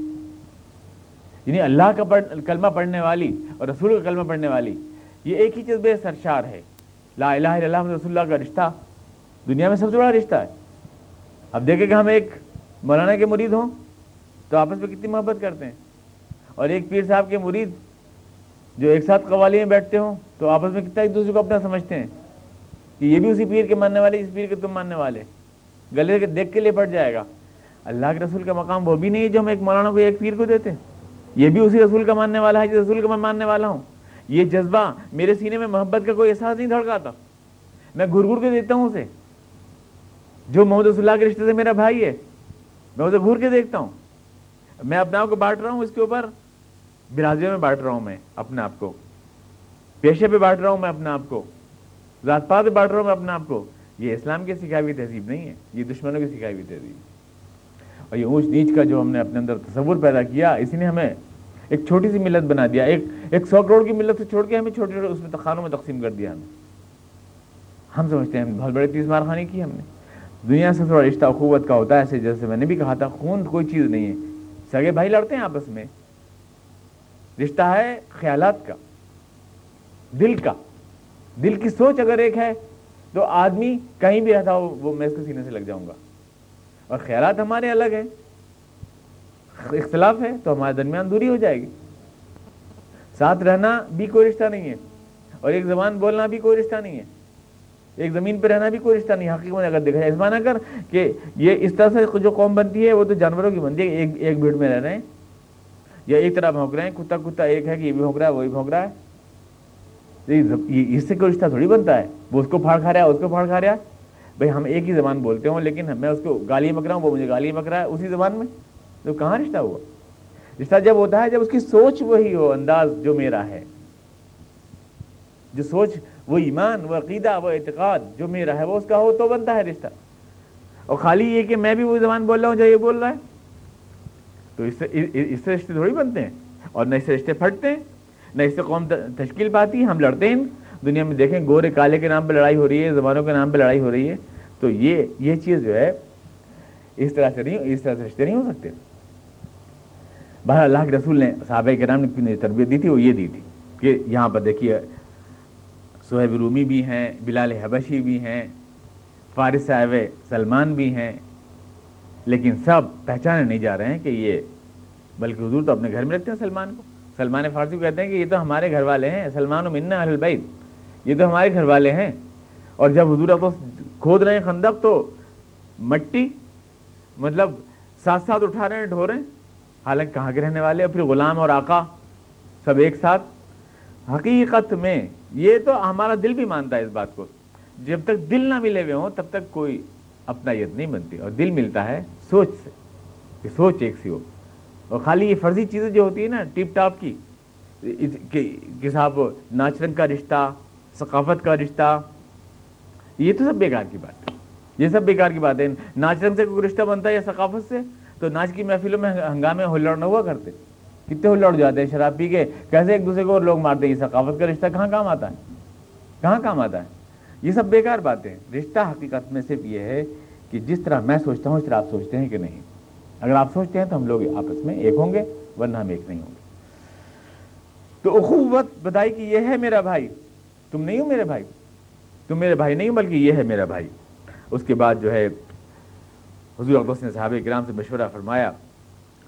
یعنی اللہ کا کلمہ پڑھنے والی اور رسول کا کلمہ پڑھنے والی، یہ ایک ہی چیز بے سرشار ہے۔ لا الہ الا اللہ رسول اللہ کا رشتہ دنیا میں سب سے بڑا رشتہ ہے۔ اب دیکھیں کہ ہم ایک مولانا کے مرید ہوں تو آپس میں کتنی محبت کرتے ہیں۔ اور ایک پیر صاحب کے مرید جو ایک ساتھ قوالی میں بیٹھتے ہوں تو آپس میں کتنا ایک دوسرے کو اپنا سمجھتے ہیں۔ کہ یہ بھی اسی پیر کے ماننے والے، اس پیر کے تم ماننے والے۔ گلے کے دیکھ کے لیے پڑ جائے گا۔ اللہ کے رسول کا مقام وہ بھی نہیں ہے جو ہم ایک مولانا کو ایک پیر کو دیتے۔ یہ بھی اسی رسول کا ماننے والا ہے جس رسول کا میں ماننے والا ہوں۔ یہ جذبہ میرے سینے میں محبت کا کوئی احساس نہیں دھڑکاتا۔ میں گھر گھر کے دیکھتا ہوں اسے۔ جو محمد رسول اللہ کے رشتے سے میرا بھائی ہے، میں اسے گھر کے دیکھتا ہوں۔ میں اپنے آپ کو بانٹ رہا ہوں اس کے اوپر۔ برادری میں بانٹ رہا ہوں میں اپنے آپ کو۔ پیشے پہ بانٹ رہا ہوں میں اپنے آپ کو۔ ذات پات بانٹ رہا ہوں میں اپنے آپ کو۔ یہ اسلام کی سکھائی ہوئی تہذیب نہیں ہے، یہ دشمنوں کی سکھائی ہوئی تہذیب۔ اور یہ اونچ نیچ کا جو ہم نے اپنے اندر تصور پیدا کیا اسی نے ہمیں ایک چھوٹی سی ملت بنا دیا۔ ایک ایک سو کروڑ کی ملت سے چھوڑ کے ہمیں چھوٹے چھوٹے اس میں تخانوں میں تقسیم کر دیا ہمیں ہم سمجھتے ہیں، بہت بڑے تیز مار خانی کی ہم نے۔ دنیا سے تھوڑا رشتہ اخوت کا ہوتا ہے، ایسے جیسے میں نے بھی کہا تھا، خون کوئی چیز نہیں ہے۔ سگے بھائی لڑتے ہیں آپس میں۔ رشتہ ہے خیالات کا، دل کا۔ دل کی سوچ اگر ایک ہے تو آدمی کہیں بھی رہتا ہو، وہ میں اس کے سینے سے لگ جاؤں گا۔ اور خیالات ہمارے الگ ہیں۔ اختلاف ہے تو ہمارے درمیان دوری ہو جائے گی۔ ساتھ رہنا بھی کوئی رشتہ نہیں ہے۔ اور ایک زبان بولنا بھی کوئی رشتہ نہیں ہے۔ ایک زمین پہ رہنا بھی کوئی رشتہ نہیں۔ حقیقت میں اگر دیکھا جائے، اس معنی کر کہ یہ اس طرح سے جو قوم بنتی ہے، وہ تو جانوروں کی بنتی ہے۔ ایک ایک بھیڑ میں رہ رہے ہیں۔ یا ایک طرح بھونک رہے ہیں۔ کتا کتا ایک ہے کہ یہ بھی بھونک رہا ہے وہی بھونک رہا ہے۔ اس سے کوئی رشتہ تھوڑی بنتا ہے؟ وہ اس کو پھاڑ کھا رہا ہے، اس کو پھاڑ کھا رہا ہے؟ بھائی ہم ایک ہی زبان بولتے ہوں، لیکن میں اس کو گالی بک رہا ہوں، وہ مجھے گالی بک رہا ہے، اسی زبان میں؟ تو کہاں رشتہ ہوا؟ رشتہ جب ہوتا ہے، جب اس کی سوچ وہی ہو، انداز جو میرا ہے، جو سوچ، وہ ایمان، وہ عقیدہ، وہ اعتقاد جو میرا ہے، وہ اس کا ہو تو بنتا ہے رشتہ۔ اور خالی یہ کہ میں بھی وہ زبان بول رہا ہوں، جو یہ بول رہا ہے۔ تو اس سے اس سے رشتے تھوڑی بنتے ہیں، اور نہ اس سے رشتے پھٹتے ہیں نہ اس سے قوم تشکیل پاتی ہے ہم لڑتے ہیں۔ دنیا میں دیکھیں، گورے کالے کے نام پہ لڑائی ہو رہی ہے، زبانوں کے نام پہ لڑائی ہو رہی ہے۔ تو یہ یہ چیز جو ہے، اس طرح سے نہیں اس طرح سے رشتے نہیں ہو سکتے۔ بہر اللہ کے رسول نے صحابہ کے نام نے تربیت دی تھی، وہ یہ دی تھی کہ یہاں پر دیکھیے، سہیب رومی بھی ہیں، بلال حبشی بھی ہیں فارث صاحب سلمان بھی ہیں۔ لیکن سب پہچانے نہیں جا رہے ہیں کہ یہ، بلکہ حضور تو اپنے گھر میں رکھتے ہیں سلمان کو۔ سلمان فارسی کہتے ہیں کہ یہ تو ہمارے گھر والے ہیں، سلمان و منا البعید یہ تو ہمارے گھر والے ہیں۔ اور جب حضور اب کھود رہے ہیں خندق تو مٹی مطلب ساتھ ساتھ اٹھا رہے ہیں، ڈھو رہے ہیں۔ حالانکہ کہاں کے رہنے والے اور پھر غلام اور آقا سب ایک ساتھ۔ حقیقت میں یہ تو ہمارا دل بھی مانتا ہے اس بات کو۔ جب تک دل نہ ملے ہوئے ہوں، تب تک کوئی اپنا ید نہیں بنتی۔ اور دل ملتا ہے سوچ سے، کہ سوچ ایک سی ہو۔ اور خالی یہ فرضی چیزیں جو ہوتی ہیں نا ٹپ ٹاپ کی کہ صاحب ناچ رنگ کا رشتہ، ثقافت کا رشتہ، یہ تو سب بیکار کی بات ہے۔ یہ سب بیکار کی بات ہے ناچ رنگ سے کوئی رشتہ بنتا ہے یا ثقافت سے، تو ناچ کی محفلوں میں ہنگامے ہلڑ نہ ہوا کرتے۔ کتنے ہلڑ جاتے ہیں شراب پی کے؟ کیسے ایک دوسرے کو اور لوگ مارتے ہیں یہ ثقافت کا رشتہ کہاں کام آتا ہے؟ کہاں کام آتا ہے؟ یہ سب بیکار باتیں رشتہ حقیقت میں صرف یہ ہے کہ جس طرح میں سوچتا ہوں، اس طرح آپ سوچتے ہیں کہ نہیں۔ اگر آپ سوچتے ہیں تو ہم لوگ آپس میں ایک ہوں گے، ورنہ ہم ایک نہیں ہوں گے۔ تو اخوت بتائی کہ یہ ہے میرا بھائی۔ تم نہیں ہو میرے بھائی۔ تم میرے بھائی نہیں ہو، بلکہ یہ ہے میرا بھائی۔ اس کے بعد جو ہے حضور اقدس نے صحابہ کرام سے مشورہ فرمایا،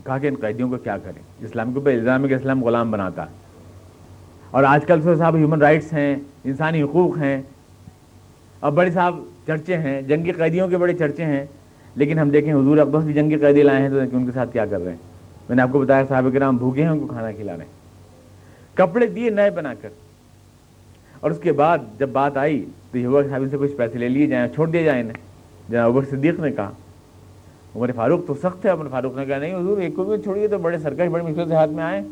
کہا کہ ان قیدیوں کو کیا کریں؟ اسلام کے اوپر الزام ہے کہ اسلام غلام بناتا۔ ہے اور آج کل سے صاحب ہیومن رائٹس ہیں، انسانی حقوق ہیں۔ اور بڑے صاحب چرچے ہیں، جنگی قیدیوں کے بڑے چرچے ہیں۔ لیکن ہم دیکھیں حضور اقدس بھی جنگی قیدی لائے ہیں تو ان کے ساتھ کیا کر رہے ہیں؟ میں نے آپ کو بتایا صاحب کرام بھوکے ہیں، ان کو کھانا کھلا رہے ہیں۔ کپڑے دیے نئے بنا کر۔ اور اس کے بعد جب بات آئی تو یہ ہوا کہ صاحب سے کچھ پیسے لے لیے جائیں چھوڑ دیے جائیں انہیں۔ جناب عمر صدیق نے کہا۔ عمر فاروق تو سخت ہے، عمر فاروق نے کہا، نہیں حضور، ایک کو بھی چھوڑیے تو بڑے سرکش بڑی مشکل سے ہاتھ میں آئے۔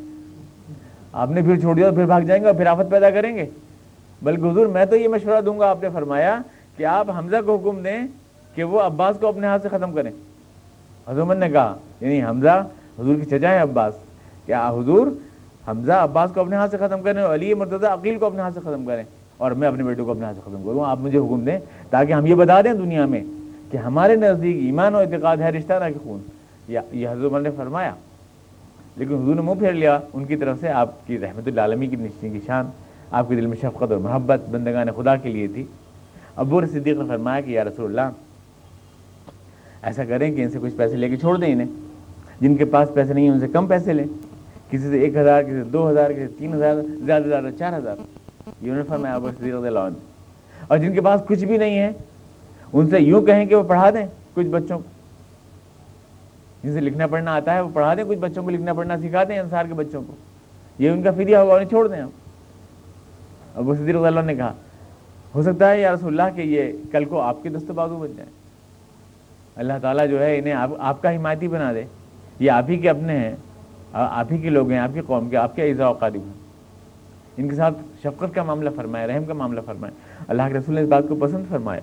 آپ نے پھر چھوڑ دیا پھر بھاگ جائیں گے اور پھر آفت پیدا کریں گے۔ بلکہ حضور، میں تو یہ مشورہ دوں گا، آپ نے فرمایا کہ آپ حمزہ کو حکم دیں کہ وہ عباس کو اپنے ہاتھ سے ختم کریں۔ حضور نے کہا یعنی حمزہ حضور کی چچا ہے عباس کیا حضور، حمزہ عباس کو اپنے ہاتھ سے ختم کریں اور علی مرتضی عقیل کو اپنے ہاتھ سے ختم کریں۔ اور میں اپنے بیٹوں کو اپنے ہاتھ سے ختم کروں۔ آپ مجھے حکم دیں تاکہ ہم یہ بتا دیں دنیا میں کہ ہمارے نزدیک ایمان و اعتقاد ہے، رشتہ نہ کہ خون۔ یا یہ حضرت عمر نے فرمایا۔ لیکن حضور نے منہ پھیر لیا۔ ان کی طرف سے آپ کی رحمت العالمی کی نشنی کی شان، آپ کے دل میں شفقت اور محبت بندگان خدا کے لیے تھی۔ ابو صدیق نے فرمایا کہ یا رسول اللہ ایسا کریں کہ ان سے کچھ پیسے لے کے چھوڑ دیں انہیں۔ جن کے پاس پیسے نہیں ہیں، ان سے کم پیسے لیں۔ کسی سے ایک ہزار، کسی سے دو ہزار، کسی سے تین ہزار، زیادہ سے زیادہ چار ہزار۔ یہ انہوں نے فرمایا رضی اللہ اور جن کے پاس کچھ بھی نہیں ہے، ان سے یوں کہیں کہ وہ پڑھا دیں کچھ بچوں کو۔ جن سے لکھنا پڑھنا آتا ہے، وہ پڑھا دیں کچھ بچوں کو، لکھنا پڑھنا سکھا دیں انسار کے بچوں کو۔ یہ ان کا فدیہ ہوگا، انہیں چھوڑ دیں آپ ابو صدیق رضی اللہ نے کہا، ہو سکتا ہے یا رسول اللہ کہ یہ کل کو آپ کے دست بازو بن جائیں۔ اللہ تعالیٰ جو ہے انہیں آپ آپ کا حمایتی بنا دے۔ یہ آپ ہی کے اپنے ہیں۔ آپ ہی کے لوگ ہیں، آپ کی قوم کے، آپ کے ایزا قارب ہیں۔ ان کے ساتھ شفقت کا معاملہ فرمایا رحم کا معاملہ فرمایا اللہ کے رسول نے اس بات کو پسند فرمایا۔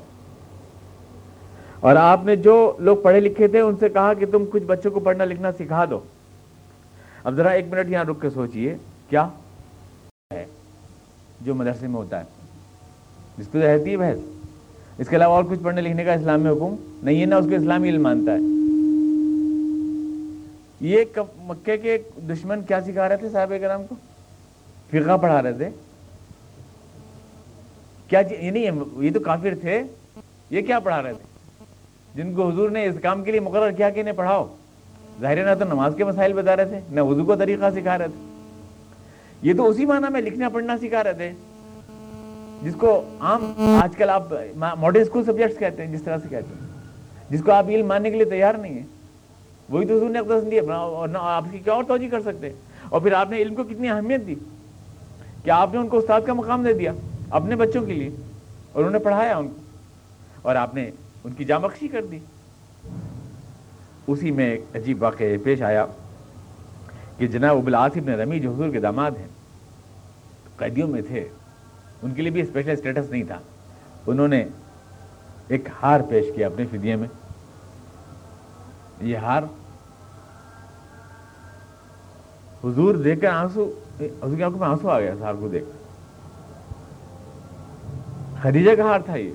اور آپ نے جو لوگ پڑھے لکھے تھے، ان سے کہا کہ تم کچھ بچوں کو پڑھنا لکھنا سکھا دو۔ اب ذرا ایک منٹ یہاں رک کے سوچئے، کیا ہے جو مدرسے میں ہوتا ہے؟ جس کو رہتی ہے بحث۔ اس کے علاوہ اور کچھ پڑھنے لکھنے کا اسلام میں حکم نہیں ہے نا اس کو اسلامی علم مانتا ہے۔ یہ مکے کے دشمن کیا سکھا رہے تھے صاحب کرام کو؟ فقہ پڑھا رہے تھے۔ کیا یعنی یہ تو کافر تھے۔ یہ کیا پڑھا رہے تھے؟ جن کو حضور نے اس کام کے لیے مقرر کیا کہ انہیں پڑھاؤ۔ ظاہر نہ تو نماز کے مسائل بتا رہے تھے، نہ وضو کو طریقہ سکھا رہے تھے۔ یہ تو اسی معنی میں لکھنا پڑھنا سکھا رہے تھے۔ جس کو عام آج کل آپ ماڈرن اسکول سبجیکٹس کہتے ہیں، جس طرح سے کہتے ہیں۔ جس کو آپ علم ماننے کے لیے تیار نہیں ہیں۔ وہی تو حضور نے دیا اور آپ کی کیا اور توجہ کر سکتے ہیں؟ اور پھر آپ نے علم کو کتنی اہمیت دی؟ کہ آپ نے ان کو استاد کا مقام دے دیا اپنے بچوں کے لیے؟ اور انہوں نے پڑھایا ان کو۔ اور آپ نے ان کی جامخشی کر دی۔ اسی میں ایک عجیب واقعہ پیش آیا کہ جناب ابوالعاصب نے رمی جو حضور کے داماد ہیں، قیدیوں میں تھے۔ ان کے لیے بھی اسپیشل اسٹیٹس نہیں تھا۔ انہوں نے ایک ہار پیش کیا اپنے فدیے میں۔ یہ ہار حضور دیکھ کر آنسو، حضور کی آنکھوں میں آنسو آ گیا ہار کو دیکھ۔ خدیجہ کا ہار تھا یہ۔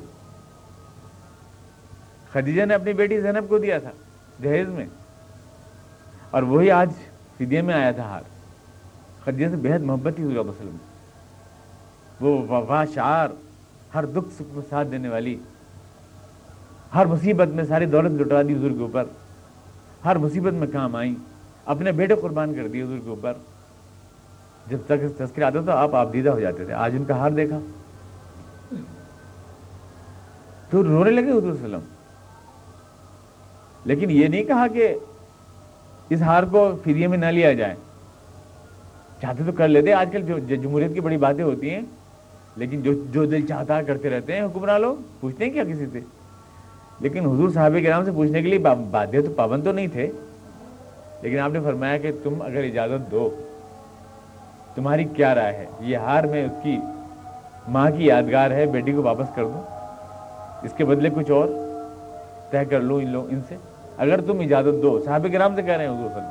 خدیجہ نے اپنی بیٹی زینب کو دیا تھا جہیز میں۔ اور وہی آج فدیے میں آیا تھا ہار۔ خدیجہ سے بہت محبت تھی حضور وسلم۔ وہ وفا شعر ہر دکھ سکھ کو ساتھ دینے والی، ہر مصیبت میں ساری دولت لٹا دی حضور کے اوپر، ہر مصیبت میں کام آئی اپنے بیٹے قربان کر دیے حضور کے اوپر۔ جب تک تذکر آتا تھا آپ آپ دیدہ ہو جاتے تھے، آج ان کا ہار دیکھا۔ تو رونے لگے حضور وسلم۔ لیکن یہ نہیں کہا کہ اس ہار کو فریے میں نہ لیا جائے۔ چاہتے تو کر لیتے، آج کل جو جمہوریت کی بڑی باتیں ہوتی ہیں لیکن جو جو دل چاہتا کرتے رہتے ہیں حکمراں لوگ پوچھتے ہیں کیا کسی سے؟ لیکن حضور صاحب کے نام سے پوچھنے کے لیے بادے تو پابند تو نہیں تھے۔ لیکن آپ نے فرمایا کہ تم اگر اجازت دو، تمہاری کیا رائے ہے؟ یہ ہار میں اس کی ماں کی یادگار ہے، بیٹی کو واپس کر دو۔ اس کے بدلے کچھ اور طے کر لو ان لوگ، ان سے۔ اگر تم اجازت دو، صحابہ کرام سے کہہ رہے ہیں حضور صلی اللہ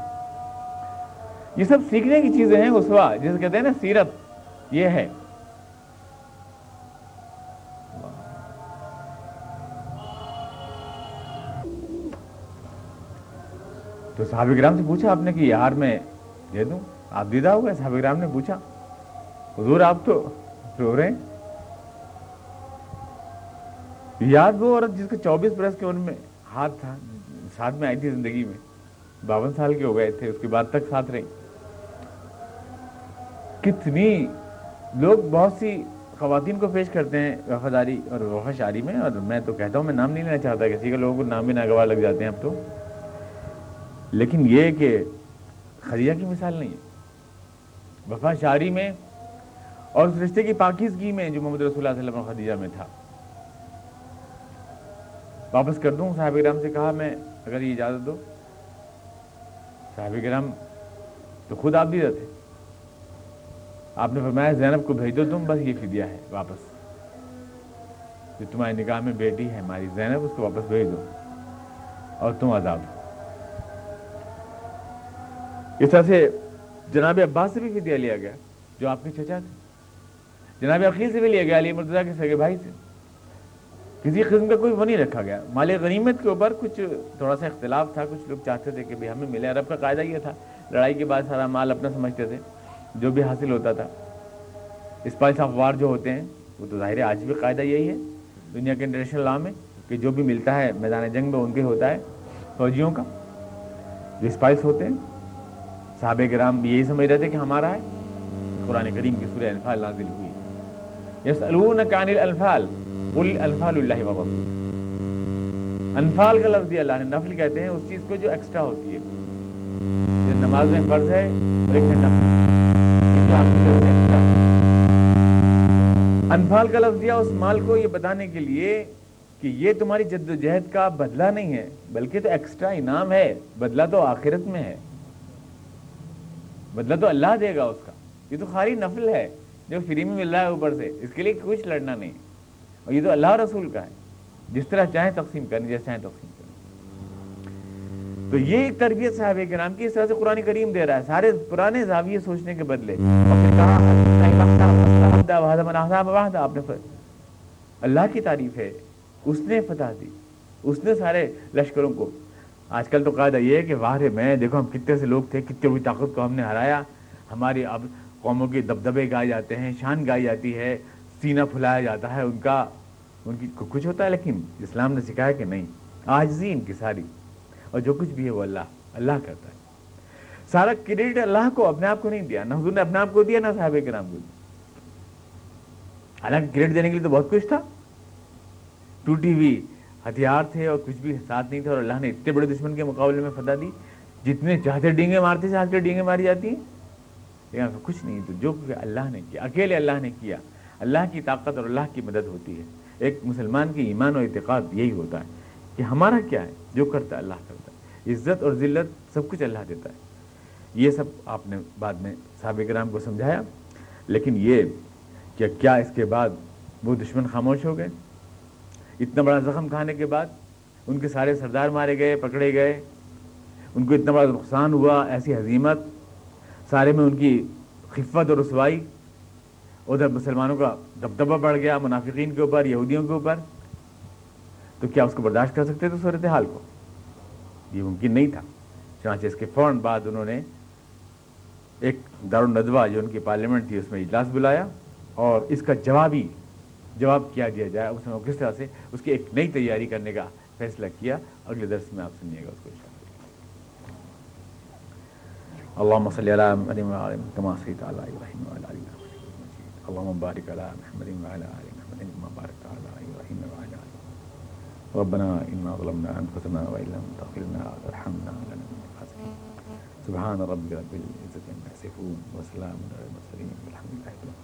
یہ سب سیکھنے کی چیزیں ہیں اسوا جسے کہتے ہیں نا، سیرت، یہ ہے۔ تو صحابہ کرام سے پوچھا آپ نے کہ یار میں دے دوں؟ آپ دیدہ ہو گئے؟ صحابہ کرام نے پوچھا، حضور آپ تو رو رہے ہیں؟ یاد وہ عورت جس کے چوبیس برس کے ان میں ہاتھ تھا، ساتھ میں آئی تھی زندگی میں، باون سال کے ہو گئے تھے، اس کے بعد تک ساتھ رہی۔ کتنی لوگ بہت سی خواتین کو پیش کرتے ہیں، وفاداری اور وفا شاری میں، اور میں تو کہتا ہوں، میں نام نہیں لینا چاہتا، کسی کے لوگوں کو نام بھی ناگوار لگ جاتے ہیں اب تو۔ لیکن یہ کہ خدیجہ کی مثال نہیں ہے۔ وفا شاری میں اور اس رشتے کی پاکیزگی میں جو محمد رسول اللہ علیہ وسلم خدیجہ میں تھا۔ واپس کر دوں، صاحب کرام سے کہا میں، اگر یہ اجازت دو۔ صاحب کرام تو خود آپ بھی رہتے۔ آپ نے فرمایا، زینب کو بھیج دو تم، بس یہ فدیہ ہے، واپس۔ جو تمہاری نکاح میں بیٹی ہے ہماری زینب، اس کو واپس بھیج دو اور تم عذاب ہو۔ اس طرح سے جناب عباس سے بھی فدیہ لیا گیا، جو آپ کے چچا تھے۔ جناب عقیل سے بھی لیا گیا، علی مرتضیٰ کے سگے بھائی سے۔ کسی قسم کا کوئی وہ نہیں رکھا گیا۔ مال غنیمت کے اوپر کچھ تھوڑا سا اختلاف تھا، کچھ لوگ چاہتے تھے کہ ہمیں ملے۔ عرب کا قاعدہ یہ تھا، لڑائی کے بعد سارا مال اپنا سمجھتے تھے، جو بھی حاصل ہوتا تھا۔ اسپائس آف وار جو ہوتے ہیں، وہ تو ظاہر آج بھی قاعدہ یہی ہے۔ دنیا کے انٹرنیشنل لا میں کہ جو بھی ملتا ہے، میدان جنگ میں ان کے ہوتا ہے، فوجیوں کا، جو اسپائس ہوتے ہیں۔ صحابہ کرام یہی سمجھ رہے تھے کہ ہمارا ہے۔ قرآن کریم کی سورہ انفال نازل ہوئی۔ یس عن الانفال، قل انفال اللہ و انفال کا لفظ اللہ نے نفل کہتے ہیں، اس چیز کو جو ایکسٹرا ہوتی ہے۔ جو نماز میں فرض ہے اور ایک نفل۔ انفال کا لفظ دیا اس مال کو یہ بتانے کے لیے کہ یہ تمہاری جد و جہد کا بدلہ نہیں ہے، بلکہ تو ایکسٹرا انعام ہے، بدلہ تو آخرت میں ہے۔ بدلہ تو اللہ دے گا اس کا۔ یہ تو خالی نفل ہے، جو فری میں مل رہا ہے اوپر سے، اس کے لیے کچھ لڑنا نہیں۔ اور یہ تو اللہ رسول کا ہے۔ جس طرح چاہیں تقسیم کریں، جیسے چاہیں تقسیم کریں۔ تو یہ ایک تربیت صاحب کے نام کی اس طرح سے قرآن کریم دے رہا ہے۔ سارے پرانے زاویے سوچنے کے بدلے۔ آپ نے اللہ کی تعریف ہے۔ اس نے فتح دی۔ اس نے سارے لشکروں کو آج کل تو قاعدہ یہ ہے کہ واہ میں دیکھو ہم کتنے سے لوگ تھے کتنے بڑی طاقت کو ہم نے ہرایا۔ ہماری اب قوموں کے دبدبے گائے جاتے ہیں، شان گائی جاتی ہے، سینہ پھلایا جاتا ہے، ان کا، ان کی کچھ ہوتا ہے لیکن اسلام نے سکھایا کہ نہیں آجزی ان کی ساری۔ اور جو کچھ بھی ہے وہ اللہ اللہ کرتا ہے۔ سارا کریڈٹ اللہ کو، اپنے آپ کو نہیں دیا، نہ حضور نے اپنے آپ کو دیا، نہ صاحب کے نام کو دیا۔ حالانکہ کریڈٹ دینے کے لیے تو بہت کچھ تھا۔ ٹوٹی ہوئی ہتھیار تھے اور کچھ بھی ساتھ نہیں تھا اور اللہ نے اتنے بڑے دشمن کے مقابلے میں فتح دی، جتنے چاہتے ڈینگے مارتے سے کے ڈینگے ماری جاتی ہیں۔ لیکن کچھ نہیں، تو جو اللہ نے کیا، اکیلے اللہ نے کیا۔ اللہ کی طاقت اور اللہ کی مدد ہوتی ہے۔ ایک مسلمان کی ایمان و اعتقاد یہی ہوتا ہے کہ ہمارا کیا ہے، جو کرتا ہے، اللہ کرتا ہے۔ عزت اور ذلت سب کچھ اللہ دیتا ہے۔ یہ سب آپ نے بعد میں صحابہ کرام کو سمجھایا، لیکن یہ کہ کیا اس کے بعد وہ دشمن خاموش ہو گئے؟ اتنا بڑا زخم کھانے کے بعد ان کے سارے سردار مارے گئے، پکڑے گئے۔ ان کو اتنا بڑا نقصان ہوا، ایسی حضیمت سارے میں ان کی خفت اور رسوائی۔ ادھر مسلمانوں کا دبدبہ بڑھ گیا، منافقین کے اوپر، یہودیوں کے اوپر۔ تو کیا اس کو برداشت کر سکتے تھے صورت حال کو؟ یہ ممکن نہیں تھا۔ چنانچہ اس کے فوراً بعد انہوں نے ایک دارالندوا جو ان کی پارلیمنٹ تھی، اس میں اجلاس بلایا اور اس کا جوابی جواب کیا دیا جائے، اس میں کس طرح سے اس کی ایک نئی تیاری کرنے کا فیصلہ کیا؟ اگلے درس میں آپ سنیے گا اس کو اللهم صل على محمد وعلى كما صليت على ابراهيم وعلى ال ابراهيم اللهم بارك على محمد وعلى ال محمد كما باركت على ابراهيم وعلى ال ربنا انا ظلمنا انفسنا وان لم تغفر لنا وترحمنا لنكن من الخاسرين سبحان ربك رب العزه عما يصفون وسلام على المرسلين والحمد لله رب العالمين